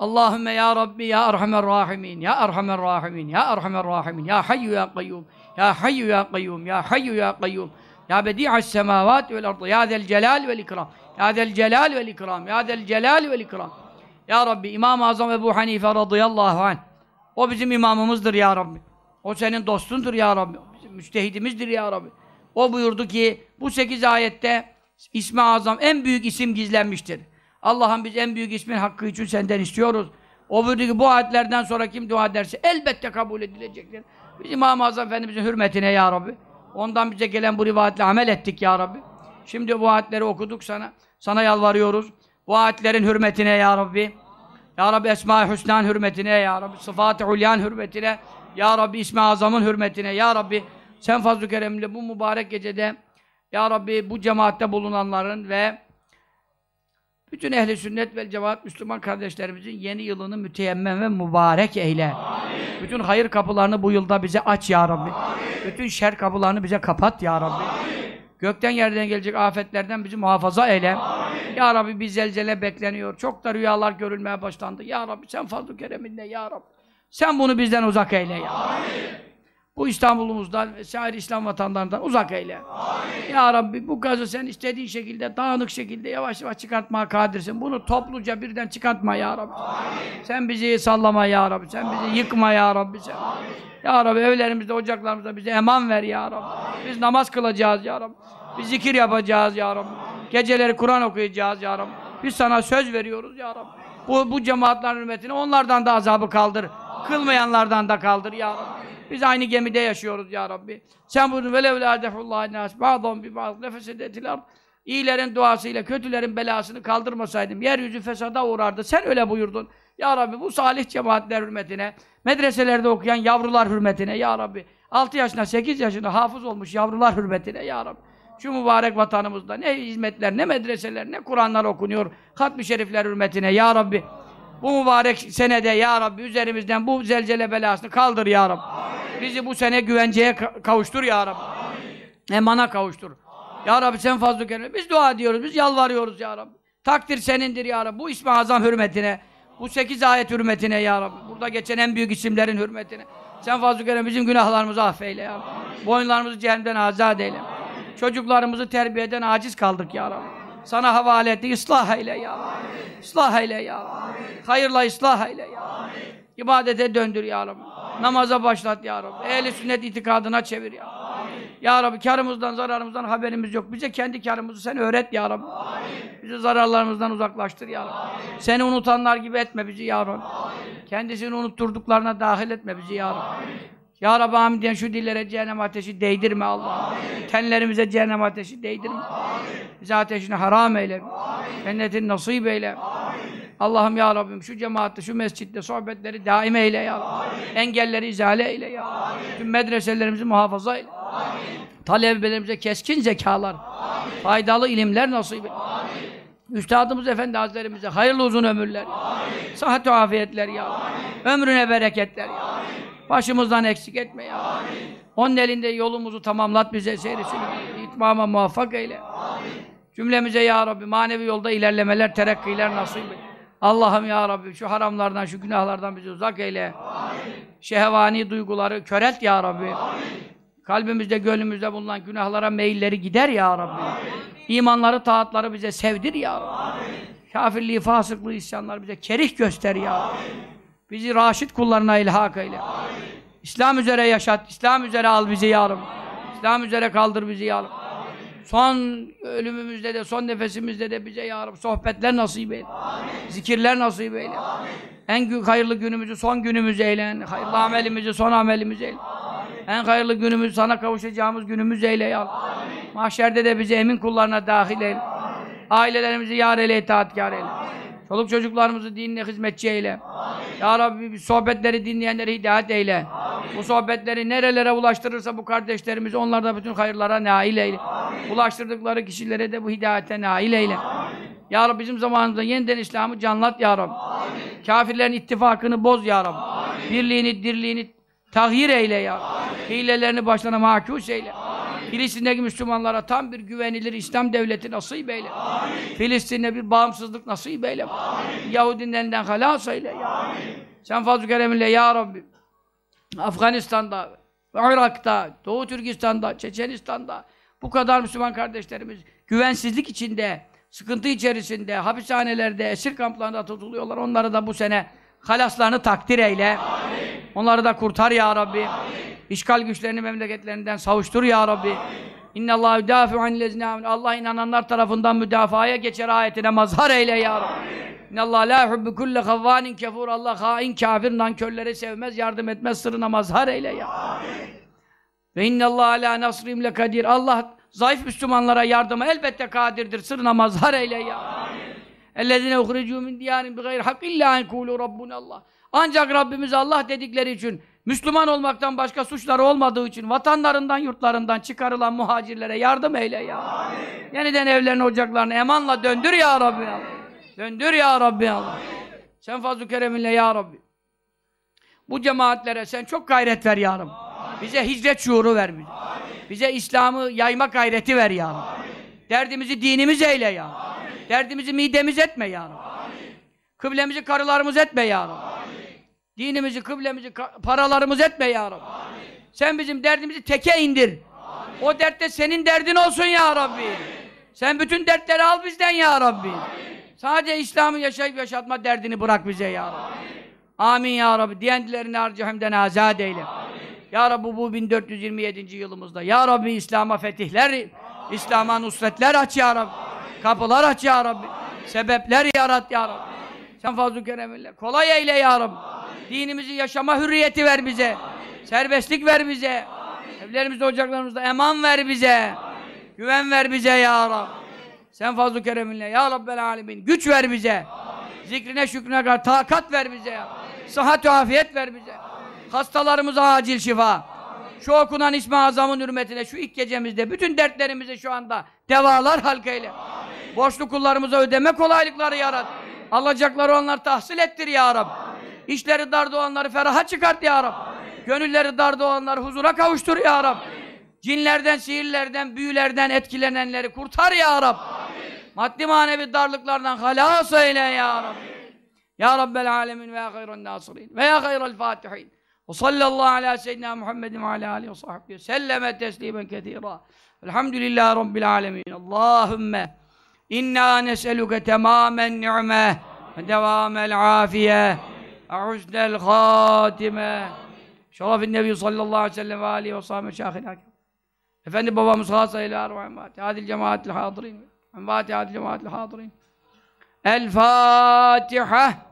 اللهم يا ربي يا أرحم الراحمين يا أرحم الراحمين يا أرحم الراحمين يا حي يا قيوم يا حي يا قيوم يا حي يا قيوم. يا بديع السماوات والأرض يا ذا الجلال والإكرام يا ذا الجلال والإكرام يا ذا الجلال والإكرام. Ya Rabbi İmam-ı Azam Ebu Hanife radıyallahu anh o bizim imamımızdır ya Rabbi. O senin dostundur ya Rabbi. Bizim müçtehidimizdir ya Rabbi. O buyurdu ki bu sekiz ayette İsmi Azam en büyük isim gizlenmiştir. Allah'ım biz en büyük ismin hakkı için senden istiyoruz. O buyurdu ki bu ayetlerden sonra kim dua ederse elbette kabul edilecektir. Biz İmam-ı Azam Efendimizin hürmetine ya Rabbi. Ondan bize gelen bu rivayetle amel ettik ya Rabbi. Şimdi bu ayetleri okuduk sana. Sana yalvarıyoruz. Bu ayetlerin hürmetine ya Rabbi. Ya Rabbi Esma-i Hüsna'nın hürmetine ya Rabbi. Sıfat-ı Hulyan hürmetine. Ya Rabbi İsmi Azam'ın hürmetine. Ya Rabbi sen fazl-ı keremle bu mübarek gecede Ya Rabbi bu cemaatte bulunanların ve bütün ehli sünnet ve cemaat Müslüman kardeşlerimizin yeni yılını müteyemmem ve mübarek eyle. Amin. Bütün hayır kapılarını bu yılda bize aç ya Rabbi. Amin. Bütün şer kapılarını bize kapat ya Rabbi. Amin. Gökten yerden gelecek afetlerden bizi muhafaza eyle. Amin. Ya Rabbi bir zelzele bekleniyor. Çok da rüyalar görülmeye başlandı. Ya Rabbi sen fazl-ı kereminle ya Rabbi. Sen bunu bizden uzak eyle ya. Amin. Bu İstanbul'umuzdan ve şair İslam vatanlarından uzak eyle. Amin. Ya Rabbi bu gazı sen istediğin şekilde, dağınık şekilde yavaş yavaş çıkartmaya kadirsin. Bunu topluca birden çıkartma ya Rabbi. Amin. Sen bizi sallama ya Rabbi. Sen bizi yıkma ya Rabbi. Sen. Amin. Ya Rabbi evlerimizde, ocaklarımızda bize eman ver ya Rabbi. Biz namaz kılacağız ya Rabbi. Biz zikir yapacağız ya Rabbi. Geceleri Kur'an okuyacağız ya Rabbi. Biz sana söz veriyoruz ya Rabbi. Bu, bu cemaatlerin hürmetine onlardan da azabı kaldır. Kılmayanlardan da kaldır ya Rabbi. Biz aynı gemide yaşıyoruz ya Rabbi. Sen bunu velev la defullahi nas ba'dhum bi ba'd nefesedetil ard. İyilerin duasıyla kötülerin belasını kaldırmasaydım yeryüzü fesada uğrardı. Sen öyle buyurdun. Ya Rabbi bu salih cemaatler hürmetine, medreselerde okuyan yavrular hürmetine ya Rabbi. 6 yaşına 8 yaşında hafız olmuş yavrular hürmetine ya Rabbi. Şu mübarek vatanımızda ne hizmetler, ne medreseler, ne Kur'anlar okunuyor. Hatmi şerifler hürmetine ya Rabbi. Bu mübarek senede ya Rabbi üzerimizden bu zelzele belasını kaldır ya Rabbi. Amin. Bizi bu sene güvenceye kavuştur ya Rabbi. Amin. Emana kavuştur. Ya Rabbi sen fazla kerem. Biz dua ediyoruz, biz yalvarıyoruz ya Rabbi. Takdir senindir ya Rabbi. Bu ismi azam hürmetine, bu sekiz ayet hürmetine ya Rabbi. Burada geçen en büyük isimlerin hürmetine. Sen fazla kerem bizim günahlarımızı affeyle ya Rabbi. Boyunlarımızı cehennemden azat eyle. Çocuklarımızı terbiyeden aciz kaldık ya Rabbi. Sana havale ettik, ıslah eyle ya Rabbi. Islah eyle ya Rabbi. Hayırla ıslah eyle ya Rabbi. İbadete döndür ya Rabbi. Namaza başlat ya Rabbi. Ehli sünnet itikadına çevir ya Rabbi. Ya Rabbi karımızdan, zararımızdan haberimiz yok. Bize kendi karımızı sen öğret ya Rabbi. Bizi zararlarımızdan uzaklaştır ya Rabbi. Seni unutanlar gibi etme bizi ya Rabbi. Kendisini unutturduklarına dahil etme bizi ya Rabbi. Ya Rabbi amin şu dillere cehennem ateşi değdirme Allah. Tenlerimize cehennem ateşi değdirme. Amin. Bize ateşini haram eyle. Cennetin nasip eyle. Allah'ım ya Rabbim şu cemaatte, şu mescitte sohbetleri daim eyle ya Rabbi. Engelleri izale eyle ya Rabbi. Tüm medreselerimizi muhafaza eyle. Amin. Talebelerimize keskin zekalar, Amin. faydalı ilimler nasip eyle. Amin. Üstadımız Efendi Hazretlerimize hayırlı uzun ömürler, Amin. sıhhat afiyetler ya Amin. Ömrüne bereketler ya Amin. Başımızdan eksik etme ya. Amin. Onun elinde yolumuzu tamamlat bize seyrisini. İtmama muvaffak eyle. Amin. Cümlemize ya Rabbi manevi yolda ilerlemeler, terakkiler nasip eyle. Allah'ım ya Rabbi şu haramlardan, şu günahlardan bizi uzak eyle. Amin. Şehvani duyguları körelt ya Rabbi. Amin. Kalbimizde, gönlümüzde bulunan günahlara meyilleri gider ya Rabbi. Amin. İmanları, taatları bize sevdir ya Rabbi. Amin. Kafirliği, fasıklığı, isyanları bize kerih göster ya Rabbi. Amin. Bizi raşit kullarına ilhak eyle. Amin. İslam üzere yaşat, İslam üzere al bizi ya Rabbi. İslam üzere kaldır bizi ya Rabbi. Son ölümümüzde de, son nefesimizde de bize ya Rabbi sohbetler nasip eyle. Amin. Zikirler nasip eyle. Amin. En hayırlı günümüzü son günümüz eyle. Hayırlı amelimizi son amelimiz eyle. Amin. En hayırlı günümüz sana kavuşacağımız günümüz eyle ya Rabbi. Mahşerde de bizi emin kullarına dahil eyle. Amin. Ailelerimizi yar eyle, itaatkar eyle. Çoluk çocuklarımızı dinle hizmetçi eyle. Amin. Ya Rabbi sohbetleri dinleyenleri hidayet eyle. Amin. Bu sohbetleri nerelere ulaştırırsa bu kardeşlerimizi onlar da bütün hayırlara nail eyle. Ulaştırdıkları kişilere de bu hidayete nail eyle. Ya Rabbi bizim zamanımızda yeniden İslam'ı canlat Ya Rabbi. Kafirlerin ittifakını boz Ya Rabbi. Birliğini, dirliğini tahhir eyle Ya Rabbi. Hilelerini başlarına mahkus eyle. Filistin'deki Müslümanlara tam bir güvenilir İslam devleti nasip eyle. Filistin'e bir bağımsızlık nasip eyle. Yahudinin elinden halas eyle Ya Sen fazl-ı kereminle Ya Rabbi. Afganistan'da, Irak'ta, Doğu Türkistan'da, Çeçenistan'da bu kadar Müslüman kardeşlerimiz güvensizlik içinde, sıkıntı içerisinde, hapishanelerde, esir kamplarında tutuluyorlar. Onları da bu sene halaslarını takdir eyle. Amin. Onları da kurtar ya Rabbi. Amin. İşgal güçlerini memleketlerinden savuştur ya Rabbi. İnne Allah yudafi'u anillezine Allah inananlar tarafından müdafaya geçer ayetine mazhar eyle ya Rabbi. İnne Allah la kulle havvanin kefur. Allah hain, kafir, nankörleri sevmez, yardım etmez, sırrına mazhar eyle ya. Amin. Ve inne Allah ala nasrim le kadir. Allah zayıf Müslümanlara yardıma elbette kadirdir. Sırrına mazhar eyle ya. Ellezine uhricu min diyarin bi gayri hak illa en kulu rabbunallah. Ancak Rabbimiz Allah dedikleri için Müslüman olmaktan başka suçları olmadığı için vatanlarından, yurtlarından çıkarılan muhacirlere yardım eyle ya. Amin. Yeniden evlerini, ocaklarını emanla döndür ya Rabbi Allah. Döndür ya Rabbi Allah. Sen fazl-ı kereminle ya Rabbi. Bu cemaatlere sen çok gayret ver ya Rabbi. Bize hicret şuuru ver bize. Bize İslam'ı yayma gayreti ver ya Rabbi. Derdimizi dinimiz eyle ya Rabbi. Derdimizi midemiz etme ya Rabbi. Kıblemizi karılarımız etme ya Rabbi. Dinimizi, kıblemizi, paralarımız etme ya Rabbi. Amin. Sen bizim derdimizi teke indir. Amin. O dert de senin derdin olsun ya Rabbi. Amin. Sen bütün dertleri al bizden ya Rabbi. Amin. Sadece İslam'ı yaşayıp yaşatma derdini bırak bize ya Rabbi. Amin, Amin ya Rabbi. Diyendilerini harcahemden azat eyle. Amin. Ya Rabbi bu 1427. yılımızda. Ya Rabbi İslam'a fetihler, İslam'a nusretler aç ya Rabbi. Amin. Kapılar aç ya Rabbi. Sebepler yarat ya Rabbi. Sen fazl-ı kereminle. Kolay eyle ya Rabbi. Dinimizi yaşama hürriyeti ver bize. Amin. Serbestlik ver bize. Amin. Evlerimizde, ocaklarımızda eman ver bize. Amin. Güven ver bize ya Rabbi. Sen fazl-ı kereminle ya Rabbel alemin. Güç ver bize. Amin. Zikrine şükrüne kadar takat ver bize. Sıhhat ve afiyet ver bize. Amin. Hastalarımıza acil şifa. Amin. Şu okunan İsmi Azam'ın hürmetine şu ilk gecemizde bütün dertlerimizi şu anda devalar halkayla. Borçlu kullarımıza ödeme kolaylıkları yarat. Alacakları onlar tahsil ettir ya Rabbi. İşleri darda olanları feraha çıkart ya Rab. Gönülleri darda olanları huzura kavuştur ya Rab. Cinlerden, sihirlerden, büyülerden etkilenenleri kurtar ya Rab. Maddi manevi darlıklardan halas eyle ya Rab. Ya Rabbel alemin ve ya hayran nasirin ve ya hayral fatihin. Ve sallallahu ala seyyidina Muhammedin ve ala alihi ve sahbihi selleme teslimen ketira. Elhamdülillahi Rabbil alemin. Allahümme إنا نسألك تمام النعمة ودوام العافية. عزنا الخاتمة شرف النبي صلى الله عليه وسلم وآله وصام شاخنا أفندي بابا مصاصة إلى أرواح هذه الجماعات الحاضرين. أموات هذه الجماعة الحاضرين. الفاتحة.